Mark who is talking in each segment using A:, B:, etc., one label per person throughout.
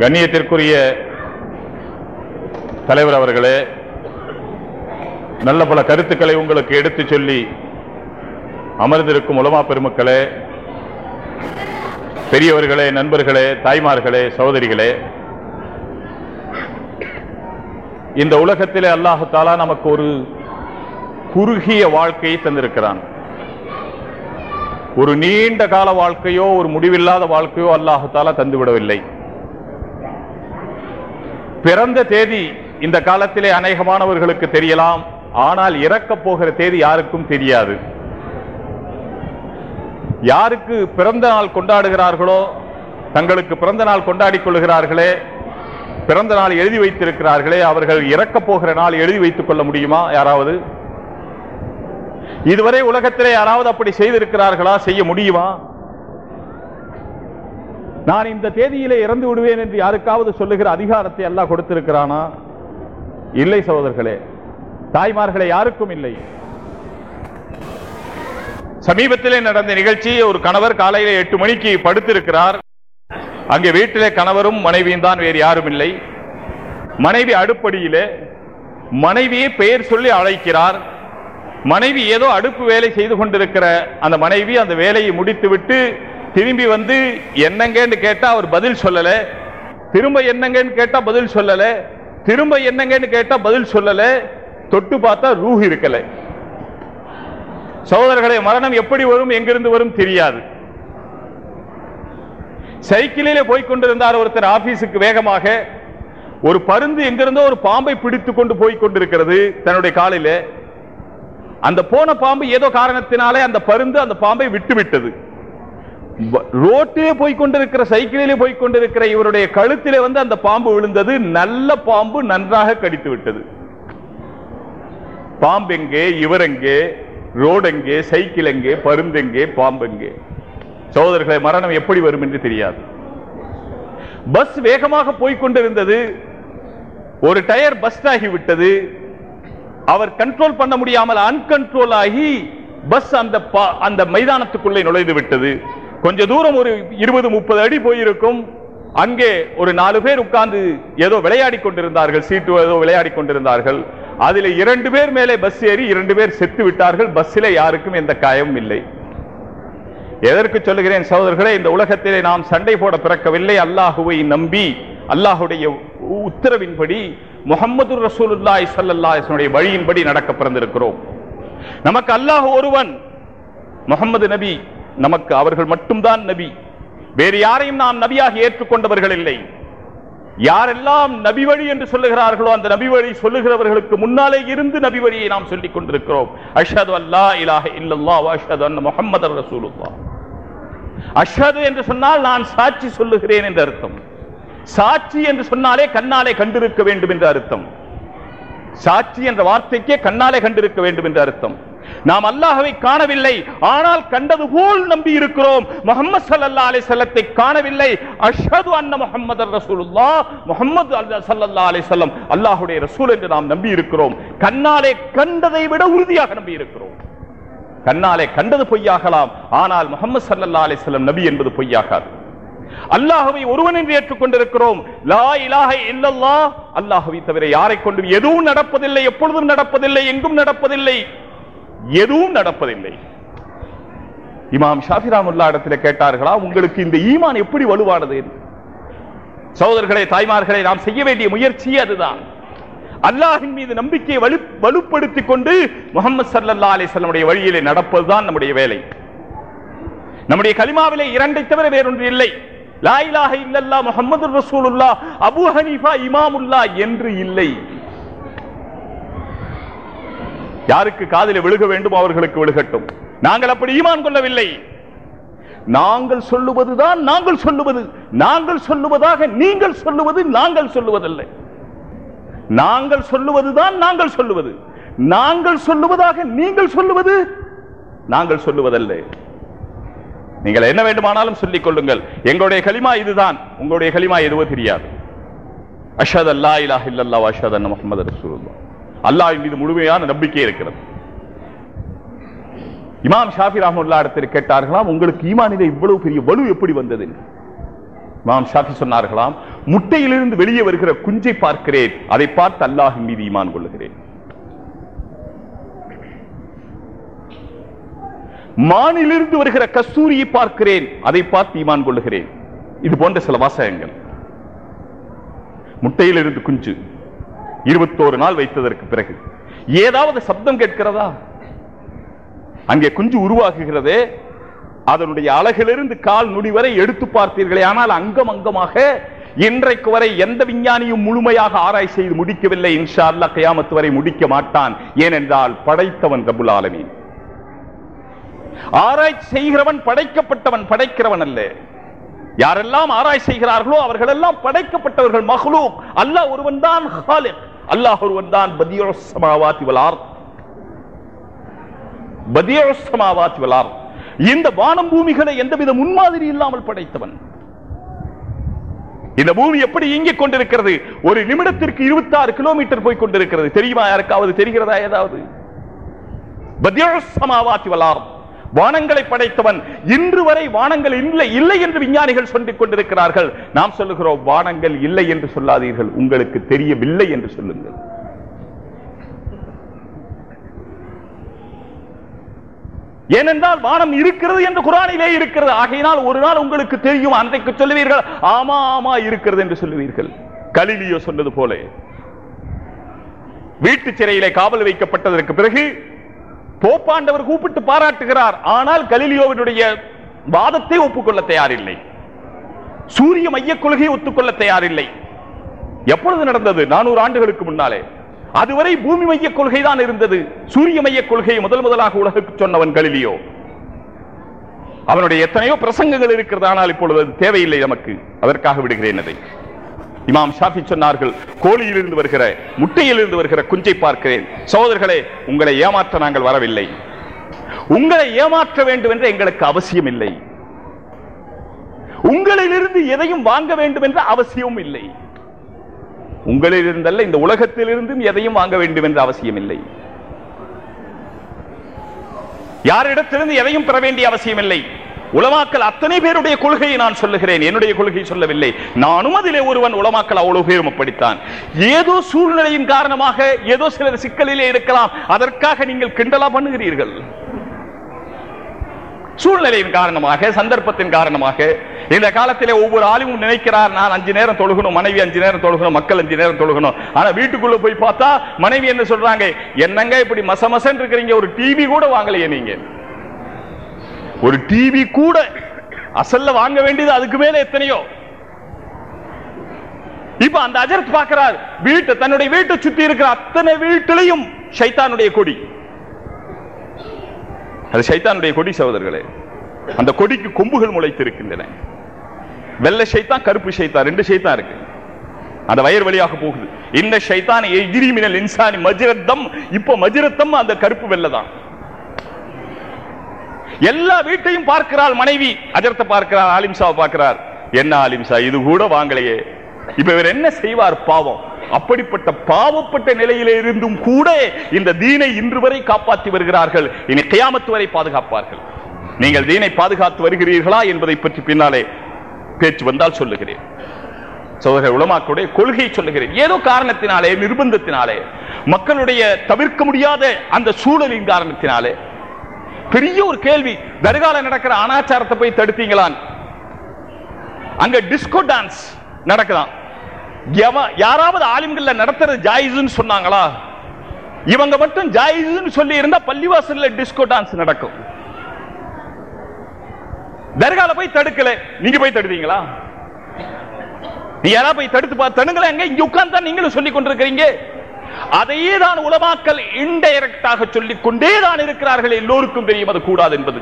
A: கண்ணியத்திற்குரிய தலைவர் அவர்களே நல்ல பல கருத்துக்களை உங்களுக்கு எடுத்துச் சொல்லி அமர்ந்திருக்கும் உலமா பெருமக்களே பெரியவர்களே நண்பர்களே தாய்மார்களே சகோதரிகளே இந்த உலகத்திலே அல்லாஹத்தாலா நமக்கு ஒரு குறுகிய வாழ்க்கையை தந்திருக்கிறான். ஒரு நீண்ட கால வாழ்க்கையோ ஒரு முடிவில்லாத வாழ்க்கையோ அல்லாஹத்தாலா தந்துவிடவில்லை. பிறந்த தேதி இந்த காலத்திலே அநேகமானவர்களுக்கு தெரியலாம். ஆனால் இறக்கப் போகிற தேதி யாருக்கும் தெரியாது. யாருக்கு பிறந்த நாள் கொண்டாடுகிறார்களோ தங்களுக்கு பிறந்த நாள் கொண்டாடி கொள்கிறார்களே பிறந்த நாள் எழுதி வைத்திருக்கிறார்களே அவர்கள் இறக்கப் போகிற நாள் எழுதி வைத்துக் கொள்ள முடியுமா? யாராவது? இதுவரை உலகத்திலே யாராவது அப்படி செய்திருக்கிறார்களா? செய்ய முடியுமா? நான் இந்த தேதியிலே இறந்து விடுவேன் என்று யாருக்காவது சொல்லுகிற அதிகாரத்தை எல்லாம் கொடுத்திருக்கிறானா? இல்லை சகோதரர்களே தாய்மார்களே யாருக்கும் இல்லை. சமீபத்திலே நடந்த நிகழ்ச்சி ஒரு கணவர் காலையில எட்டு மணிக்கு படுத்திருக்கிறார். அங்கே வீட்டிலே கணவரும் மனைவியும் தான் வேறு யாரும் இல்லை. மனைவி அடுப்படியிலே மனைவியை பெயர் சொல்லி அழைக்கிறார். மனைவி ஏதோ அடுப்பு வேலை செய்து கொண்டிருக்கிற அந்த மனைவி அந்த வேலையை முடித்துவிட்டு திரும்பி வந்து என்னங்கன்னு கேட்டா அவர் பதில் சொல்லல. திரும்ப என்னங்கன்னு கேட்டா பதில் சொல்லல. திரும்ப என்னங்கன்னு கேட்டா பதில் சொல்லல. தொட்டு பார்த்தா ரூஹ் இருக்கல. சகோதரர்களே மரணம் எப்படி வரும் எங்கிருந்து வரும் தெரியாது. சைக்கிளிலே போய் கொண்டிருந்தார் ஒருத்தர் ஆபீஸுக்கு வேகமாக. ஒரு பருந்து எங்கிருந்தோ ஒரு பாம்பை பிடித்து கொண்டு போய் கொண்டிருக்கிறது தன்னுடைய காலிலே. அந்த போன பாம்பு ஏதோ காரணத்தினாலே அந்த பருந்து அந்த பாம்பை விட்டு விட்டது ரோட்டிலே போய் கொண்டிருக்கிற சைக்கிளிலே போய் கொண்டிருக்கிற இவருடைய கழுத்திலே வந்து அந்த பாம்பு விழுந்தது. நல்ல பாம்பு நன்றாக கடித்து விட்டது. பாம்பு எங்கே? இவர் எங்கே? ரோடு எங்கே? சைக்கிள் எங்கே? பருந்து எங்கே? பாம்பு எங்கே? சகோதரர்களை மரணம் எப்படி வரும் என்று தெரியாது. பஸ் வேகமாக போய்கொண்டிருந்தது ஒரு டயர் பஸ்ட் ஆகிவிட்டது அவர் கண்ட்ரோல் பண்ண முடியாமல் அன்கண்ட்ரோல் ஆகி பஸ் அந்த பா- அந்த மைதானத்துக்குள்ளே நுழைந்து விட்டது. கொஞ்ச தூரம் ஒரு இருபது முப்பது அடி போயிருக்கும். அங்கே ஒரு நாலு பேர் உட்கார்ந்து ஏதோ விளையாடி கொண்டிருந்தார்கள் சீட்டு ஏதோ விளையாடி கொண்டிருந்தார்கள். அதில் இரண்டு பேர் மேலே பஸ் ஏறி இரண்டு பேர் செத்து விட்டார்கள். பஸ்ஸிலே யாருக்கும் எந்த காயமும் இல்லை. எதற்கு சொல்லுகிறேன் சகோதரர்களே இந்த உலகத்திலே நாம் சண்டை போட பிறக்கவில்லை அல்லாஹுவை நம்பி அல்லாஹுடைய உத்தரவின்படி முகமது ரசூலுல்லாய் ஸல்லல்லாஹு வழியின்படி நடக்க பிறந்திருக்கிறோம். நமக்கு அல்லாஹ் ஒருவன் முகமது நபி நமக்கு அவர்கள் மட்டும்தான் நபி. வேறு யாரையும் நாம் நபியாக ஏற்றுக்கொண்டவர்கள் இல்லை யாரெல்லாம் நபி வழி என்று சொல்லுகிறார்களோ அந்த நபி வழி சொல்லுகிறவர்களுக்கு முன்னாலே இருந்து நபி வழியை நாம் சொல்லிக் கொண்டிருக்கிறோம். அஷது அல்லா இலாஹ இல்லல்லா அஷது அன் முகமது ரசூலுல்லா அஷது என்று சொன்னால் நான் சாட்சி சொல்லுகிறேன் என்று அர்த்தம். சாட்சி என்று சொன்னாலே கண்ணாலே கண்டிருக்க வேண்டும் என்று அர்த்தம். சாட்சி என்ற வார்த்தைக்கே கண்ணாலே கண்டிருக்க வேண்டும் என்று அர்த்தம். நாம் அல்லாஹவை காணவில்லை. ஆனால் கண்டது போல் நம்பி இருக்கிறோம் முகமது சல்லா அலைஹி செல்லத்தை காணவில்லை. அஷது அன்ன முகமது ரசூலுல்லா முகமது சல்லா அலைஹி செல்லம் அல்லாஹுடைய ரசூல் என்று நாம் நம்பி இருக்கிறோம் கண்ணாலே கண்டதை விட உறுதியாக நம்பி இருக்கிறோம் கண்ணாலே கண்டது பொய்யாகலாம். ஆனால் முகமது சல்லா அலைஹி செல்லம் நபி என்பது பொய்யாகாது. அல்லாஹ்வை ஒருவன் என்று ஏற்றுக்கொண்டிருக்கிறோம். லா இலாக இல்லல்லா அல்லாஹ்வை தவிர யாரை கொண்டும் எதுவும் நடப்பதில்லை. எப்பொழுதும் நடப்பதில்லை. எங்கும் நடப்பதில்லை. எதுவும் நடப்பதில்லை. இமாம் ஷாஃபி இடத்துல கேட்டார்களா உங்களுக்கு இந்த ஈமான் எப்படி வலுவானது? என்று? சகோதரர்களே தாய்மார்களே நாம் செய்ய வேண்டிய முயற்சி அதுதான். அல்லாஹின் மீது நம்பிக்கையை வலு வலுப்படுத்திக் கொண்டு முகமது சல்லா அலைஹி வஸல்லமுடைய வழியிலே நடப்பதுதான் நம்முடைய வேலை. நம்முடைய கலிமாவிலே இரண்டை தவிர வேறொன்று இல்லை. லாயிலாக இலாஹ முகமது ரசூலுல்லா அபு ஹனீஃபா இமாமுல்லா என்று இல்லை. யாருக்கு காதல விழுக வேண்டும் அவர்களுக்கு விழுகட்டும். நாங்கள் அப்படி ஈமான் கொள்ளவில்லை. நாங்கள் சொல்லுவதுதான் நாங்கள் சொல்லுவது. நாங்கள் சொல்லுவதாக நீங்கள் சொல்லுவது நாங்கள் சொல்லுவதில்லை. நாங்கள் சொல்லுவதுதான் நாங்கள் சொல்லுவது. நாங்கள் சொல்லுவதாக நீங்கள் சொல்லுவது நாங்கள் சொல்லுவதல்ல. நீங்கள் என்ன வேண்டுமானாலும் சொல்லிக் கொள்ளுங்கள். எங்களுடைய கலிமா இதுதான். உங்களுடைய கலிமா எதுவோ தெரியாது. அஷத் அல்லா இலாஹ இல்லல்லாஹ் அஷத் அன்ன முஹம்மது அல்லாஹ்வின் மீது முழுமையான நம்பிக்கை இருக்கிறது. இமாம் ஷாஃபி ரஹமுல்லா இடத்தில் கேட்டார்களாம் உங்களுக்கு ஈமானிலே இவ்வளவு பெரிய வலு எப்படி வந்தது? இமாம் ஷாஃபி சொன்னார்களாம் முட்டையிலிருந்து வெளியே வருகிற குஞ்சை பார்க்கிறேன். அதை பார்த்து அல்லாஹ் மீது ஈமான் கொள்ளுகிறேன். மானிலிருந்து வருகிற கஸ்தூரியை பார்க்கிறேன். அதை பார்த்து ஈமான் கொள்ளுகிறேன். இது போன்ற சில வாசகங்கள். முட்டையிலிருந்து குஞ்சு. இருபத்தோரு நாள் வைத்ததற்கு பிறகு. ஏதாவது சப்தம் கேட்கிறதா? அங்கே குஞ்சு உருவாகுகிறதே அதனுடைய அழகிலிருந்து கால் நுடி வரை எடுத்து பார்த்தீர்களே ஆனால் அங்கம் அங்கமாக இன்றைக்கு வரை எந்த விஞ்ஞானியும் முழுமையாக ஆராய்ச்சி செய்து முடிக்கவில்லை. இன்ஷா அல்லாஹ் கயாமத்து வரை முடிக்க மாட்டான். ஏனென்றால் படைத்தவன் ரபுல் ஆலமீன். ஆராய்ச்சி செய்கிறவன் படைக்கப்பட்டவன் படைக்கிறவன் அல்ல. யாரெல்லாம் ஆராய்ச்சி செய்கிறார்களோ அவர்கள் எல்லாம் படைக்கப்பட்டவர்கள் மஹ்லூக். அல்லாஹ் ஒருவன் தான் அல்லாஹ் ஒருவன் தான் பதியோசமாவாத்தி வளார் பதியோசமாவாத்தி வளார் இந்த வானம் பூமிகளை எந்தவித முன்மாதிரி இல்லாமல் படைத்தவன். இந்த பூமி எப்படி இயங்கிக் கொண்டிருக்கிறது? ஒரு நிமிடத்திற்கு இருபத்தி ஆறு கிலோமீட்டர் போய் கொண்டிருக்கிறது. தெரியுமா யாருக்காவது? தெரிகிறதா ஏதாவது? பதியோசமாவாத்தி சமாவாத்தி வானங்களை படைத்தவன் இன்று வரை வானங்கள் இல்லை இல்லை என்று விஞ்ஞானிகள் சொல்லிக் கொண்டிருக்கிறார்கள். நாம் சொல்லுகிறோம் வானங்கள் இல்லை என்று சொல்லாதீர்கள். உங்களுக்கு தெரியவில்லை என்று சொல்லுங்கள். ஏனென்றால் வானம் இருக்கிறது என்று குரானிலே இருக்கிறது. ஆகையினால் ஒரு நாள் உங்களுக்கு தெரியும் அன்றைக்கு சொல்லுவீர்கள் ஆமா ஆமா இருக்கிறது என்று சொல்லுவீர்கள். கலிலியோ சொன்னது போல. வீட்டு சிறையிலே காவல் வைக்கப்பட்டதற்கு பிறகு போப்பாண்டவர் கூப்பிட்டு பாராட்டுகிறார். ஆனால் கலிலியோவினுடைய வாதத்தை ஒப்புக்கொள்ள தயாரில்லை. சூரிய மைய கொள்கையை ஒத்துக்கொள்ள தயாரில்லை. எப்பொழுது நடந்தது? நானூறு ஆண்டுகளுக்கு முன்னாலே. அதுவரை பூமி மைய கொள்கை தான் இருந்தது. சூரிய மைய கொள்கையை முதல் முதலாக உலகுக்கு சொன்னவன் கலிலியோ. அவனுடைய எத்தனையோ பிரசங்கங்கள் இருக்கிறது. ஆனால் இப்பொழுது அது தேவையில்லை நமக்கு. அதற்காக விடுகிறேன் அதை. இமாம் ஷாஃபி சொன்னார்கள் கோழியிலிருந்து வருகிற முட்டையிலிருந்து வருகிற குஞ்சை பார்க்கிறேன். சகோதரர்களே உங்களை ஏமாற்ற நாங்கள் வரவில்லை. உங்களை ஏமாற்ற வேண்டும் என்று எங்களுக்கு அவசியம் இல்லை. உங்களிலிருந்து எதையும் வாங்க வேண்டும் என்ற அவசியமும் இல்லை. உங்களிலிருந்தல்ல இந்த உலகத்திலிருந்தும் எதையும் வாங்க வேண்டும் என்ற அவசியம் இல்லை. யாரிடத்திலிருந்து எதையும் பெற வேண்டிய அவசியம் இல்லை. உலமாக்கள் அத்தனை பேருடைய கொள்கையை நான் சொல்லுகிறேன். என்னுடைய கொள்கை சொல்லவில்லை. நானும் அதிலே ஒருவன் உலமாக்கள் அவ்வளவு பேரும் அப்படித்தான். ஏதோ சூழ்நிலையின் காரணமாக ஏதோ சிலர் சிக்கலிலே இருக்கலாம். அதற்காக நீங்கள் கிண்டலா பண்ணுகிறீர்கள். சூழ்நிலையின் காரணமாக சந்தர்ப்பத்தின் காரணமாக இந்த காலத்திலே ஒவ்வொரு ஆளுமும் நினைக்கிறார் நான் அஞ்சு நேரம் தொழுகணும் மனைவி அஞ்சு நேரம் தொழுகணும் மக்கள் அஞ்சு நேரம் தொழுகணும். ஆனா வீட்டுக்குள்ள போய் பார்த்தா மனைவி என்ன சொல்றாங்க என்னங்க இப்படி மசமசன் இருக்கிறீங்க ஒரு டிவி கூட வாங்கலையே நீங்க. ஒரு டிவி கூட அசல்ல வாங்க வேண்டியது அதுக்கு மேல எத்தனையோ? இப்ப அந்த அஜரத் பார்க்கிறார் வீட்டு தன்னுடைய வீட்டை சுத்தி இருக்கிற அத்தனை வீட்டிலையும் சைத்தானுடைய கொடி. அது சைத்தானுடைய கொடி சகோதரர்களே. அந்த கொடிக்கு கொம்புகள் முளைத்திருக்கின்றன. வெள்ளை சைத்தான் கருப்பு சைத்தான் ரெண்டு சைத்தான் இருக்கு. அந்த வயர் வழியாக போகுது. இந்த சைத்தான் எதிரி மினல் இன்சானி மஜிரத்தம். இப்போ மஜிரத்தம் அந்த கருப்பு வெள்ளை தான். எல்லா வீட்டையும் பார்க்கிறாள் மனைவி. அஜரத்தை பார்க்கிறார் ஆலிம்சாவை பார்க்கிறார். என்ன ஆலிம்சா இது கூட வாங்கலையே. இப்ப இவர் என்ன செய்வார் பாவம்? அப்படிப்பட்ட பாவப்பட்ட நிலையில இருந்தும் கூட இந்த தீனை இன்று வரை காப்பாற்றி வருகிறார்கள். இனி கியாமத்து வரை பாதுகாப்பார்கள். நீங்கள் தீனை பாதுகாத்து வருகிறீர்களா என்பதை பற்றி பின்னாலே பேச்சு வந்தால் சொல்லுகிறேன். சோதரர் உலமாக்களுடைய கொள்கை சொல்லுகிறேன். ஏதோ காரணத்தினாலே நிர்பந்தத்தினாலே மக்களுடைய தவிர்க்க முடியாத அந்த சூழலின் காரணத்தினாலே பெரிய ஒரு கேள்வி. தர்கால நடக்கிற அனாச்சாரத்தை போய் தடுத்தீங்களான் அங்க டிஸ்கோ டான்ஸ் நடக்குதான். யாராவது ஆலிம்கள்ல நடத்துறது ஜாயிஸ்ன்னு சொன்னாங்களா? இவங்க மட்டும் ஜாயிஸ்ன்னு சொல்லி இருந்தா பள்ளிவாசல்ல டிஸ்கோ டான்ஸ் நடக்கும். தர்கால போய் தடுக்கல. நீங்க போய் தடுத்தீங்களா? நீ யாரா போய் தடுத்து பார்த்து தடுங்களேன் எங்க இங்க உட்கார்ந்து நீங்களும் சொல்லி கொண்டிருக்கிறீங்க. அதையே தான் உலமாக்கல் இன்டைரக்டாக சொல்லிக் கொண்டே தான் இருக்கிறார்கள். எல்லோருக்கும் தெரியும் அது கூடாது என்பது.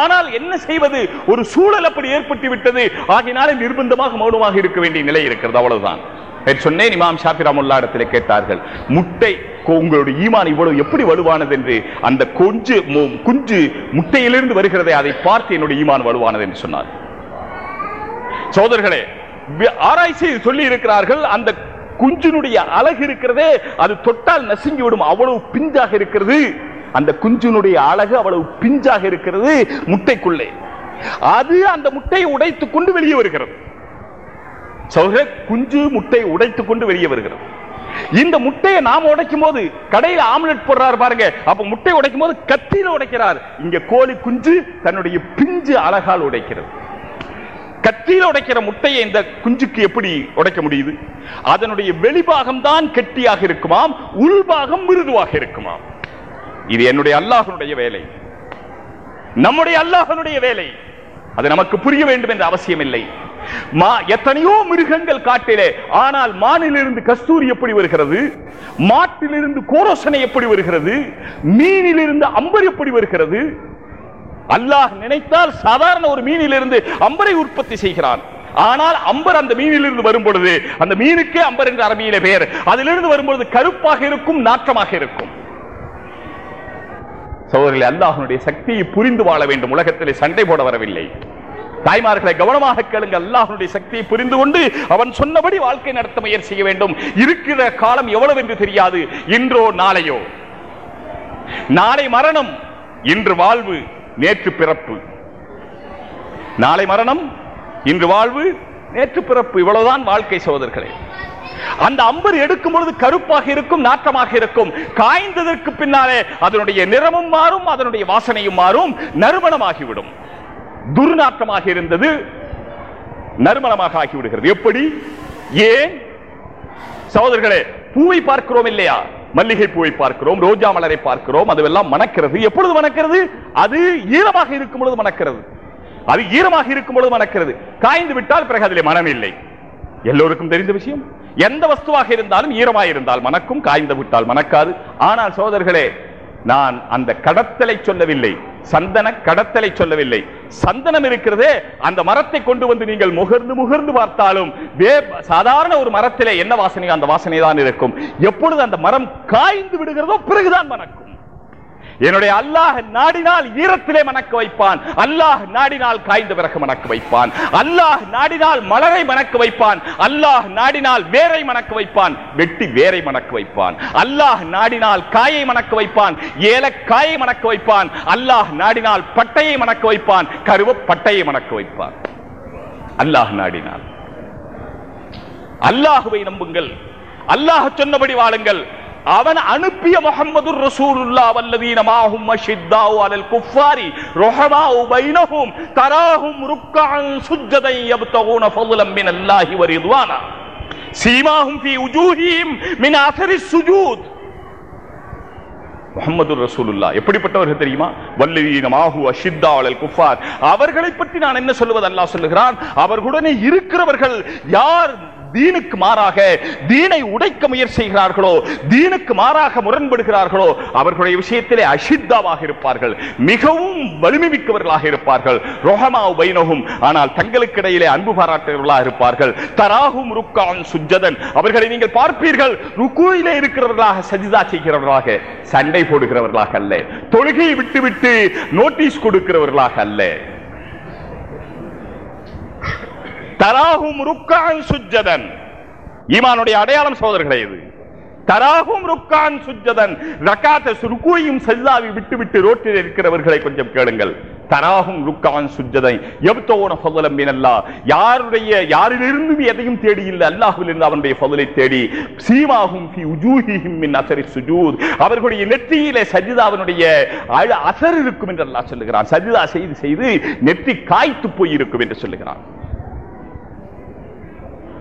A: ஆனால் என்ன செய்வது? ஒரு சூழல் அப்படி ஏற்பட்டு விட்டது. ஆகினாலே நிர்பந்தமாக மௌனமாக இருக்க வேண்டிய நிலை இருக்கிறது. அவ்வளவுதான். சொன்னேன் இமாம் ஷாஃபி ரஹ்மத்துல்லாஹி கேட்டார்கள் முட்டை உங்களுடைய ஈமான் இவ்வளவு எப்படி வலுவானது என்று? அந்த கொஞ்சு குஞ்சு முட்டையிலிருந்து வருகிறதை அதை பார்த்து என்னுடைய ஈமான் வலுவானது என்று சொன்னார். சோதர்களே ஆராய்ச்சி சொல்லி இருக்கிறார்கள் அந்த குஞ்சினுடைய அழகு இருக்கிறதே அது தொட்டால் நசுங்கி விடும் அவ்வளவு பிஞ்சாக இருக்கிறது. அந்த குஞ்சினுடைய அழகு அவ்வளவு பிஞ்சாக இருக்கிறது முட்டைக்குள்ளே. அது அந்த முட்டையை உடைத்துக் கொண்டு வெளியே வருகிறது. சௌர குஞ்சு முட்டை உடைத்துக் கொண்டு வெளியே வருகிறது. இந்த முட்டையை நாம உடைக்கும் போது கடையில் ஆம்லெட் போடுறாரு பாருங்க. அப்ப முட்டை உடைக்கும் போது கத்தியில உடைக்கிறார். இங்க கோழி குஞ்சு தன்னுடைய பிஞ்சு அழகால் உடைக்கிறது. கத்தியில் உடைக்கிற முட்டையை இந்த குஞ்சுக்கு எப்படி உடைக்க முடியுது? அதனுடைய வெளிபாகம் தான் கெட்டியாக இருக்குமாம் உள்பாகம் மிருதுவாக இருக்குமாம். இது என்னுடைய அல்லாஹனுடைய வேலை. நம்முடைய அல்லாஹனுடைய வேலை. அது நமக்கு புரிய வேண்டும் என்ற அவசியம் இல்லை. மா எத்தனையோ மிருகங்கள் காட்டிலே ஆனால் மானிலிருந்து கஸ்தூரி எப்படி வருகிறது? மாட்டிலிருந்து கோரோசனை எப்படி வருகிறது? மீனிலிருந்து அம்பர் எப்படி வருகிறது? அல்லாஹ் நினைத்தால் சாதாரண ஒரு மீனிலிருந்து அம்பரை உற்பத்தி செய்கிறான். ஆனால் அம்பர் அந்த மீனிலிருந்து வரும் பொழுது அந்த மீனுக்கே அம்பர் என்ற அரபியில பெயர். அதிலிருந்து வரும்பொழுது கருப்பாக இருக்கும் நாற்றமாக இருக்கும். சோதரில் அல்லாஹனுடைய சக்தியை புரிந்து வாழ வேண்டும். உலகத்திலே சண்டை போட வரவில்லை. தாய்மார்களை கவனமாக கேளுங்க. அல்லாஹனுடைய சக்தியை புரிந்து கொண்டு அவன் சொன்னபடி வாழ்க்கை நடத்த முயற்சி செய்ய வேண்டும். இருக்கிற காலம் எவ்வளவு என்று தெரியாது. இன்றோ நாளையோ. நாளை மரணம் இன்று வாழ்வு. நேற்று பிறப்பு. நாளை மரணம் இன்று வாழ்வு நேற்று பிறப்பு. இவ்வளவுதான் வாழ்க்கை சோதர்களே அந்த அம்பர் எடுக்கும் பொழுது கருப்பாக இருக்கும் நாற்றமாக இருக்கும். காய்ந்ததற்கு பின்னாலே அதனுடைய நிறமும் மாறும் அதனுடைய வாசனையும் மாறும் நறுமணமாகிவிடும். துர்நாற்றமாக இருந்தது நறுமணமாக ஆகிவிடுகிறது. எப்படி? ஏன்? சகோதரர்களே பூவை பார்க்கிறோம் இல்லையா? மல்லிகை பூவை பார்க்கிறோம் ரோஜா மலரை பார்க்கிறோம் அதுவெல்லாம் மணக்கிறது. எப்பொழுது மணக்கிறது? அது ஈரமாக இருக்கும் பொழுது மணக்கிறது. அது ஈரமாக இருக்கும் பொழுது மணக்கிறது. காய்ந்து விட்டால் பிறகு அதில் மனம் இல்லை. எல்லோருக்கும் தெரிந்த விஷயம்? எந்த வஸ்துவாக இருந்தாலும் ஈரமாக இருந்தால் மணக்கும் காய்ந்து விட்டால் மணக்காது. ஆனால் சோதர்களே நான் அந்த கடத்தலை சொல்லவில்லை. சந்தன கடத்தலை சொல்லவில்லை. சந்தனம் இருக்கிறதே அந்த மரத்தை கொண்டு வந்து நீங்கள் முகர்ந்து முகர்ந்து பார்த்தாலும் வே- சாதாரண ஒரு மரத்திலே என்ன வாசனை அந்த வாசனை தான் இருக்கும். எப்பொழுது அந்த மரம் காய்ந்து விடுகிறதோ பிறகுதான் மணக்கும். என்னுடைய அல்லாஹ் நாடினால் ஈரத்திலே மணக்க வைப்பான். அல்லாஹ் நாடினால் காய்ந்த பிறகு மணக்க வைப்பான். அல்லாஹ் நாடினால் மலரை மணக்க வைப்பான். அல்லாஹ் நாடினால் வேரை மணக்க வைப்பான். வெட்டி வேரை மணக்க வைப்பான். அல்லாஹ் நாடினால் காயை மணக்க வைப்பான். ஏலக்காயை மணக்க வைப்பான். அல்லாஹ் நாடினால் பட்டையை மணக்க வைப்பான். கருவ பட்டையை மணக்க வைப்பான். அல்லாஹ் நாடினால். அல்லாஹுவை நம்புங்கள். அல்லாஹ் சொன்னபடி வாழுங்கள். அவன் அனுப்பிய முகமது ரசூலுல்லா வல்லதீனமாகும் மஷித்தாவு அலல் குஃபாரி ரொஹமாவு பைனஹும் தராஹும் ருக்கான் சுஜதை யப்தகுன ஃபதுலம் மின் அல்லாஹி வரிதுவானா சீமாஹும் ஃபி உஜூஹிம் மின் அசரி சுஜூத் முகமது ரசூலுல்லா எப்படிப்பட்டவர்கள் தெரியுமா வல்லுவீனமாகு அஷித்தா அலல் குஃபார் அவர்களை பற்றி நான் என்ன சொல்லுவது அல்லாஹ் சொல்லுகிறான் அவர்களுடனே இருக்கிறவர்கள் யார் தீனுக்கு மாறாக தீனை உடைக்க முயற்சி செய்கிறார்களோ தீனுக்கு மாறாக முரண்படுகிறார்களோ அவர்களுடைய விஷயத்திலே அசித்தாவாக இருப்பார்கள். மிகவும் வலிமை மிக்கவர்களாக இருப்பார்கள். ரோஹமா பைனகும் ஆனால் தங்களுக்கு இடையிலே அன்பு பாராட்டுகிறவர்களாக இருப்பார்கள். தராகும் ருக்கான் சுஜதன் அவர்களை நீங்கள் பார்ப்பீர்கள். ருக்குவிலே இருக்கிறவர்களாக சஜிதா செய்கிறவர்களாக சண்டை போடுகிறவர்களாக அல்ல. தொழுகையை விட்டுவிட்டு நோட்டீஸ் கொடுக்கிறவர்களாக அல்ல. தராகும் ருக்கான் சுஜதன் ஈமானுடைய அடையாளம் சோதர்களே இது. தராகும் ருக்கான் சுஜதன் ரக்காத்த சுருக்கூயும் சஜிதாவை விட்டு விட்டு ரோட்டில் இருக்கிறவர்களை கொஞ்சம் கேளுங்கள். தராகும் ருக்கான் சுஜதை எப்தோன ஃபضலம் மினல்லா. யாருடைய யாரிலிருந்தும் எதையும் தேடி இல்லை. அல்லாஹ்விலிருந்து அவனுடைய ஃபضலை தேடி. சீமாகும் ஃபி உஜூஹிஹிம் மின் அசரி சுஜூத். அவர்களுடைய நெற்றியிலே சஜிதாவினுடைய அழ- அசர் இருக்கும் என்று அல்லாஹ் சொல்லுகிறான். சஜிதா செய்து செய்து நெற்றி காய்த்து போய் இருக்கும் என்று சொல்லுகிறான்.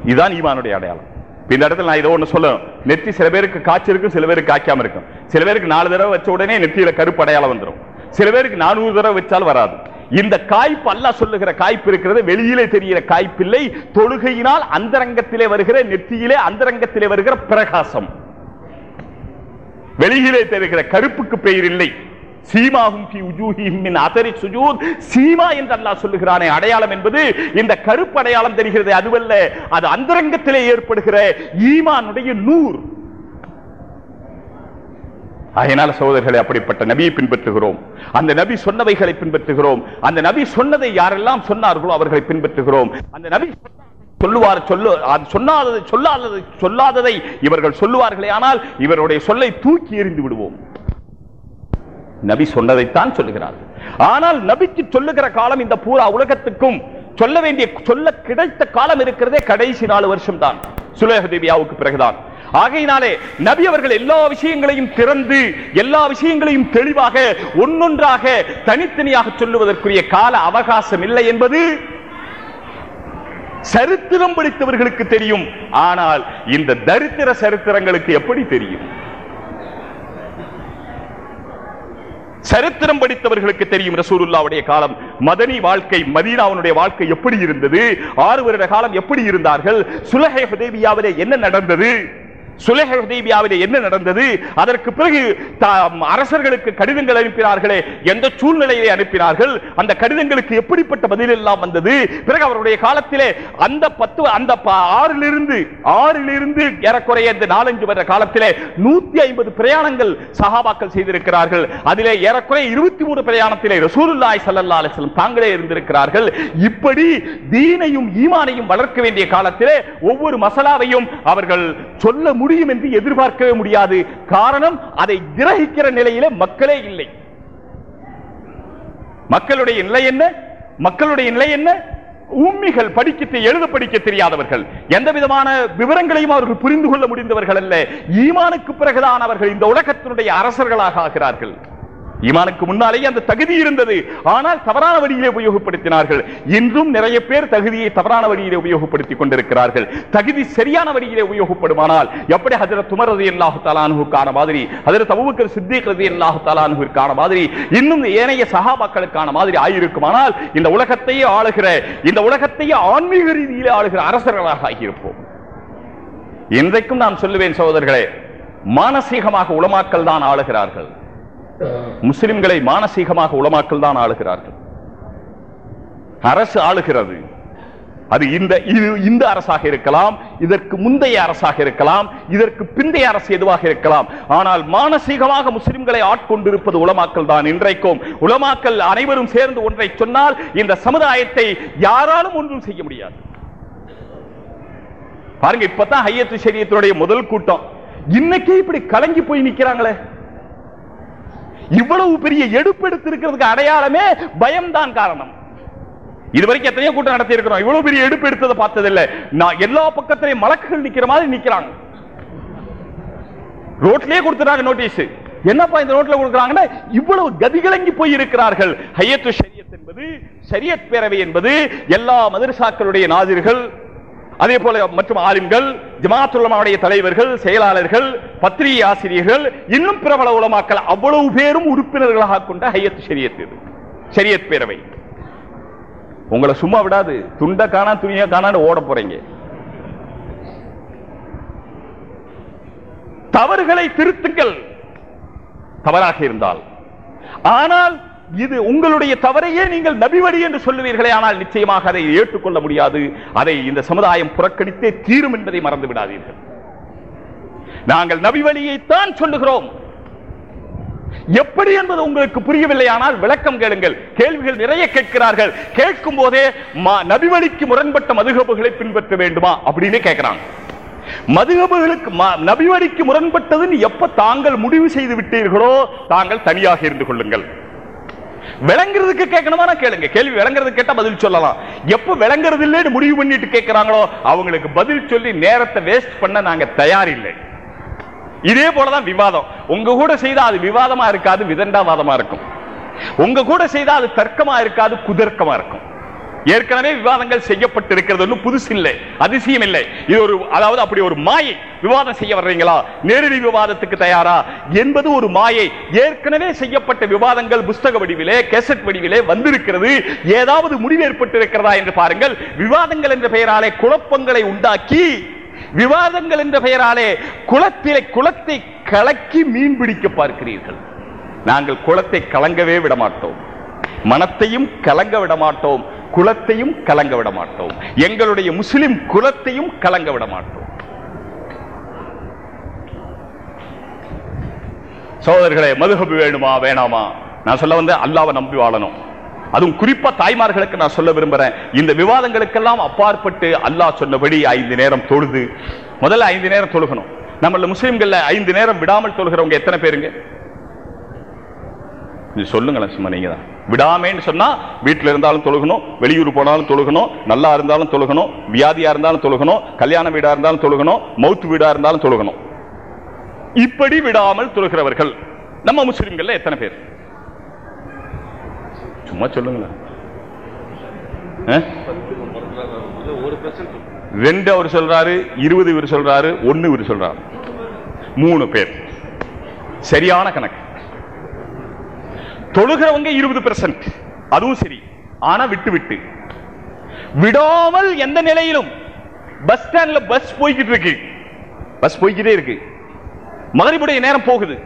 A: இதுதான் ஈமானுடைய அடையாளம். இந்த இடத்துல நான் இதை ஒண்ணு சொல்லணும். நெத்தி சில பேருக்கு காய்ச்சல் இருக்கும் சில பேருக்கு காய்க்காம இருக்கும். சில பேருக்கு நாலு தடவை வச்ச உடனே நெத்தியில கருப்பு அடையாளம் வந்துடும் சில பேருக்கு நானூறு தடவை வச்சால் வராது. இந்த காய்ப்பு அல்ல சொல்லுகிற காய்ப்பு இருக்கிறது வெளியிலே தெரிகிற காய்ப்பில்லை தொழுகையினால் அந்தரங்கத்திலே வருகிற நெத்தியிலே அந்தரங்கத்திலே வருகிற பிரகாசம். வெளியிலே தெரிகிற கருப்புக்கு பெயர் இல்லை. சீமாகும் மின் அதரி சுஜூத். சீமா என்று அல்லாஹ் சொல்லுகிறானே அடையாளம் என்பது இந்த கருப்பு அடையாளம் தெரிகிறது அதுவல்ல அது அந்தரங்கத்திலே ஏற்படுகிற ஈமானுடைய நூர் அதனால சகோதரர்களை அப்படிப்பட்ட நபியை பின்பற்றுகிறோம். அந்த நபி சொன்னவைகளை பின்பற்றுகிறோம். அந்த நபி சொன்னதை யாரெல்லாம் சொன்னார்களோ அவர்களை பின்பற்றுகிறோம். அந்த நபி சொல்லுவார் சொல்லு சொன்னாததை சொல்லாததை சொல்லாததை இவர்கள் சொல்லுவார்களே ஆனால் இவருடைய சொல்லை தூக்கி எறிந்து விடுவோம். நபி சொன்னதைத்தான் சொல்லுகிறார் ஆனால் நபிக்கு சொல்லுகிற காலம் இந்த பூரா உலகத்துக்கும் சொல்ல வேண்டிய சொல்ல கிடைத்த காலம் இருக்கிறதே கடைசி நாலு வருஷம் தான் சுலேஹதேவியாவுக்கு பிறகுதான். ஆகையினாலே நபி அவர்கள் எல்லா விஷயங்களையும் திறந்து எல்லா விஷயங்களையும் தெளிவாக ஒன்னொன்றாக தனித்தனியாக சொல்லுவதற்குரிய கால அவகாசம் இல்லை என்பது சரித்திரம் படித்தவர்களுக்கு தெரியும். ஆனால் இந்த தரித்திர சரித்திரங்களுக்கு எப்படி தெரியும்? சரித்திரம் படித்தவர்களுக்கு தெரியும் ரசூலுல்லாவுடைய காலம். மதனி வாழ்க்கை மதீனாவுடைய வாழ்க்கை எப்படி இருந்தது? ஆறு வருட காலம் எப்படி இருந்தார்கள்? சுலஹை உதவியாவிலே என்ன நடந்தது? சுலேஹ என்ன நடந்தது? அதற்கு பிறகு அரசர்களுக்கு கடிதங்கள் அனுப்பினார்களே எந்த சூழ்நிலையிலே அனுப்பினார்கள்? அந்த கடிதங்களுக்கு எப்படிப்பட்ட பதில் எல்லாம் வந்தது? பிறகு அவருடைய காலத்திலே அந்த பத்து அந்த ஆறிலிருந்து ஆறிலிருந்து ஏறக்குறைய இந்த நாலஞ்சு வர காலத்திலே நூத்தி ஐம்பது பிரயாணங்கள் சகாபாக்கள் செய்திருக்கிறார்கள். அதிலே ஏறக்குறைய இருபத்தி மூணு பிரயாணத்திலே ரசூலுல்லாய் சல்லா அலிஸ்லம் தாங்களே இருந்திருக்கிறார்கள். இப்படி தீனையும் ஈமானையும் வளர்க்க வேண்டிய காலத்திலே ஒவ்வொரு மசாலாவையும் அவர்கள் சொல்ல முடியும் என்று எதிர்பார்க்கவே முடியாது. காரணம் அதை கிரகிக்கிற நிலையில மக்களே இல்லை. மக்களுடைய நிலை என்ன? மக்களுடைய நிலை என்ன? உம்மிகள் படிக்க எழுத படிக்க தெரியாதவர்கள். எந்த விதமான விவரங்களையும் அவர்கள் புரிந்து கொள்ள முடிந்தவர்கள் அல்ல. ஈமானுக்கு பிறகுதான் அவர்கள் இந்த உலகத்தினுடைய அரசர்களாக ஆகிறார்கள். ஈமானுக்கு முன்னாலேயே அந்த தகுதி இருந்தது. ஆனால் தவறான வழியிலே உபயோகப்படுத்தினார்கள். இன்றும் நிறைய பேர் தகுதியை தவறான வழியிலே உபயோகப்படுத்திக் கொண்டிருக்கிறார்கள். தகுதி சரியான வழியிலே உபயோகப்படுமானால் எப்படி ஹஜரத் துமர் ரதி தஆலா மாதிரி ஹஜரத் அபூபக்கர் சித்திக் ரதி தஆலா மாதிரி இன்னும் ஏனைய சகாபாக்களுக்கான மாதிரி ஆயிருக்குமானால் இந்த உலகத்தையே ஆளுகிற இந்த உலகத்தையே ஆன்மீக ரீதியிலே ஆளுகிற அரசர்களாக ஆகியிருப்போம். இன்றைக்கும் நான் சொல்லுவேன் சகோதரர்களே மானசீகமாக உலமாக்கல் தான் ஆளுகிறார்கள். முஸ்லிம்களை மானசீகமாக உளமாக்கல் தான் ஆளுகிறார்கள். அரசு ஆளுகிறது. அது இந்த இது இந்த அரசாக இருக்கலாம் இதற்கு முந்தைய அரசாக இருக்கலாம் இதற்கு பிந்தைய அரசு எதுவாக இருக்கலாம். ஆனால் மானசீகமாக முஸ்லிம்களை ஆட்கொண்டிருப்பது உலமாக்கல் தான் இன்றைக்கும். உலமாக்கல் அனைவரும் சேர்ந்து ஒன்றை சொன்னால் இந்த சமுதாயத்தை யாராலும் ஒன்றும் செய்ய முடியாது. பாருங்க இப்பதான் ஹையத்து சரியத்தினுடைய முதல் கூட்டம். இன்னைக்கு இப்படி கலங்கி போய் நிக்கிறாங்களே. இவ்வளவு பெரிய எடுப்பெடுத்து இருக்கிறதுக்கு அடையாளமே பயம்தான் காரணம். இதுவரைக்கும் எத்தனையோ கூட்டம் நடத்தி இருக்கிறோம் இவ்வளவு பெரிய எடுப்பு எடுத்ததை பார்த்ததில்லை. நான் எல்லா பக்கத்திலையும் மலக்குகள் நிக்கிற மாதிரி நிக்கிறாங்க. ரோட்லயே கொடுத்துறாங்க நோட்டீஸ் என்னப்பா இந்த ரோட்ல கொடுக்குறாங்கன்னா இவ்வளவு கதிகலங்கி போய் இருக்கிறார்கள். ஹையத்து ஷரியத் என்பது ஷரியத் பேரவை என்பது எல்லா மதரசாக்களுடைய நாதிர்கள் அதே போல மற்றும் ஆலிம்கள் ஜமாத்துலமாவுடைய தலைவர்கள் செயலாளர்கள் பத்திரிகை ஆசிரியர்கள் இன்னும் பிரபல உலமாக்கள் அவ்வளவு பேரும் உறுப்பினர்களாக கொண்ட ஹையத் ஷரியத் இது. ஷரியத் பேரவை. உங்களை சும்மா விடாது. துண்ட காணா துணியா காணான்னு ஓட போறீங்க. தவறுகளை திருத்துங்கள். தவறாக இருந்தால். ஆனால் இது உங்களுடைய தவறையே நீங்கள் நபிவழி என்று சொல்லுவீர்களே ஆனால் நிச்சயமாக அதை ஏற்றுக்கொள்ள முடியாது. அதை இந்த சமுதாயம் புறக்கணித்தே தீரும் என்பதை மறந்து விடாதீர்கள். நாங்கள் நபிவழியைத்தான் சொல்லுகிறோம். எப்படி என்பது உங்களுக்கு புரியவில்லை ஆனால் விளக்கம் கேளுங்கள். கேள்விகள் நிறைய கேட்கிறார்கள். கேட்கும் போதே நபிவழிக்கு நபி வழிக்கு முரண்பட்ட மதுகபுகளை பின்பற்ற வேண்டுமா? அப்படின்னு கேட்கிறாங்க. மதுகபுகளுக்கு ம- நபி வழிக்கு முரண்பட்டதுன்னு எப்ப தாங்கள் முடிவு செய்து விட்டீர்களோ தாங்கள் தனியாக இருந்து கொள்ளுங்கள். விளங்குறதுக்கு கேட்கணுமா? கேளுங்க. கேள்வி விளங்குறது கேட்டா பதில் சொல்லலாம். எப்ப விளங்குறது இல்லைன்னு முடிவு பண்ணிட்டு கேட்கிறாங்களோ அவங்களுக்கு பதில் சொல்லி நேரத்தை வேஸ்ட் பண்ண நாங்க தயாரில்லை இதே போலதான் விவாதம். உங்க கூட செய்தா அது விவாதமா இருக்காது விதண்டாவாதமா இருக்கும். உங்க கூட செய்தா அது தர்க்கமா இருக்காது குதர்க்கமா இருக்கும். ஏற்கனவே விவாதங்கள் செய்யப்பட்டிருக்கிறது ஒன்றும் புதுசு இல்லை அதிசயம் இல்லை. இது ஒரு அதாவது அப்படி ஒரு மாயை விவாதம் செய்ய வர்றீங்களா? நேரடி விவாதத்துக்கு தயாரா? என்பது ஒரு மாயை. ஏற்கனவே செய்யப்பட்ட விவாதங்கள் புஸ்தக வடிவிலே கேசட் வடிவிலே வந்திருக்கிறது. ஏதாவது முடிவு ஏற்பட்டிருக்கிறதா என்று பாருங்கள். விவாதங்கள் என்ற பெயராலே குழப்பங்களை உண்டாக்கி விவாதங்கள் என்ற பெயராலே குளத்திலே குளத்தை கலக்கி மீன் பிடிக்க பார்க்கிறீர்கள். நாங்கள் குளத்தை கலங்கவே விட மாட்டோம் மனத்தையும் கலங்க விட மாட்டோம் குலத்தையும் கலங்க விட மாட்டோம் எங்களுடைய முஸ்லிம் குலத்தையும் கலங்க விட மாட்டோம் சகோதரர்களே மதுஹபு வேணுமா வேணாமா? நான் சொல்ல வந்து அல்லாவை நம்பி வாழணும். அதுவும் குறிப்பா தாய்மார்களுக்கு நான் சொல்ல விரும்புறேன். இந்த விவாதங்களுக்கெல்லாம் அப்பாற்பட்டு அல்லாஹ் சொன்னபடி ஐந்து நேரம் தொழுது முதல்ல ஐந்து நேரம் தொழுகணும். நம்மள முஸ்லிம்கள்ல ஐந்து நேரம் விடாமல் தொழுகிறவங்க எத்தனை பேருங்க? சொல்லுங்களேன் சும்மா நீங்க தான் விடாமேன்னு சொன்னா வீட்டில் இருந்தாலும் தொழுகணும் வெளியூர் போனாலும் தொழுகணும் நல்லா இருந்தாலும் தொழுகணும் வியாதியா இருந்தாலும் தொழுகணும் கல்யாண வீடா இருந்தாலும் தொழுகணும் மவுத்து வீடா இருந்தாலும் தொழுகணும். இப்படி விடாமல் தொழுகிறவர்கள். நம்ம முஸ்லிம்கள்ல எத்தனை பேர்? சும்மா சொல்லுங்களேன். ரெண்டு அவர் சொல்றாரு இருபது இவர் சொல்றாரு ஒன்னு இவர் சொல்றாரு. மூணு பேர். சரியான கணக்கு. தொழுகிறவங்க இருபது பெர்சன்ட் அதுவும் சரி. ஆனா விட்டு விட்டு. விடாமல் எந்த நிலையிலும் பஸ் ஸ்டாண்ட்ல பஸ் போய்கிட்டு இருக்கு. பஸ் போய்கிட்டே இருக்கு. மகரிபுடைய நேரம் போகுது.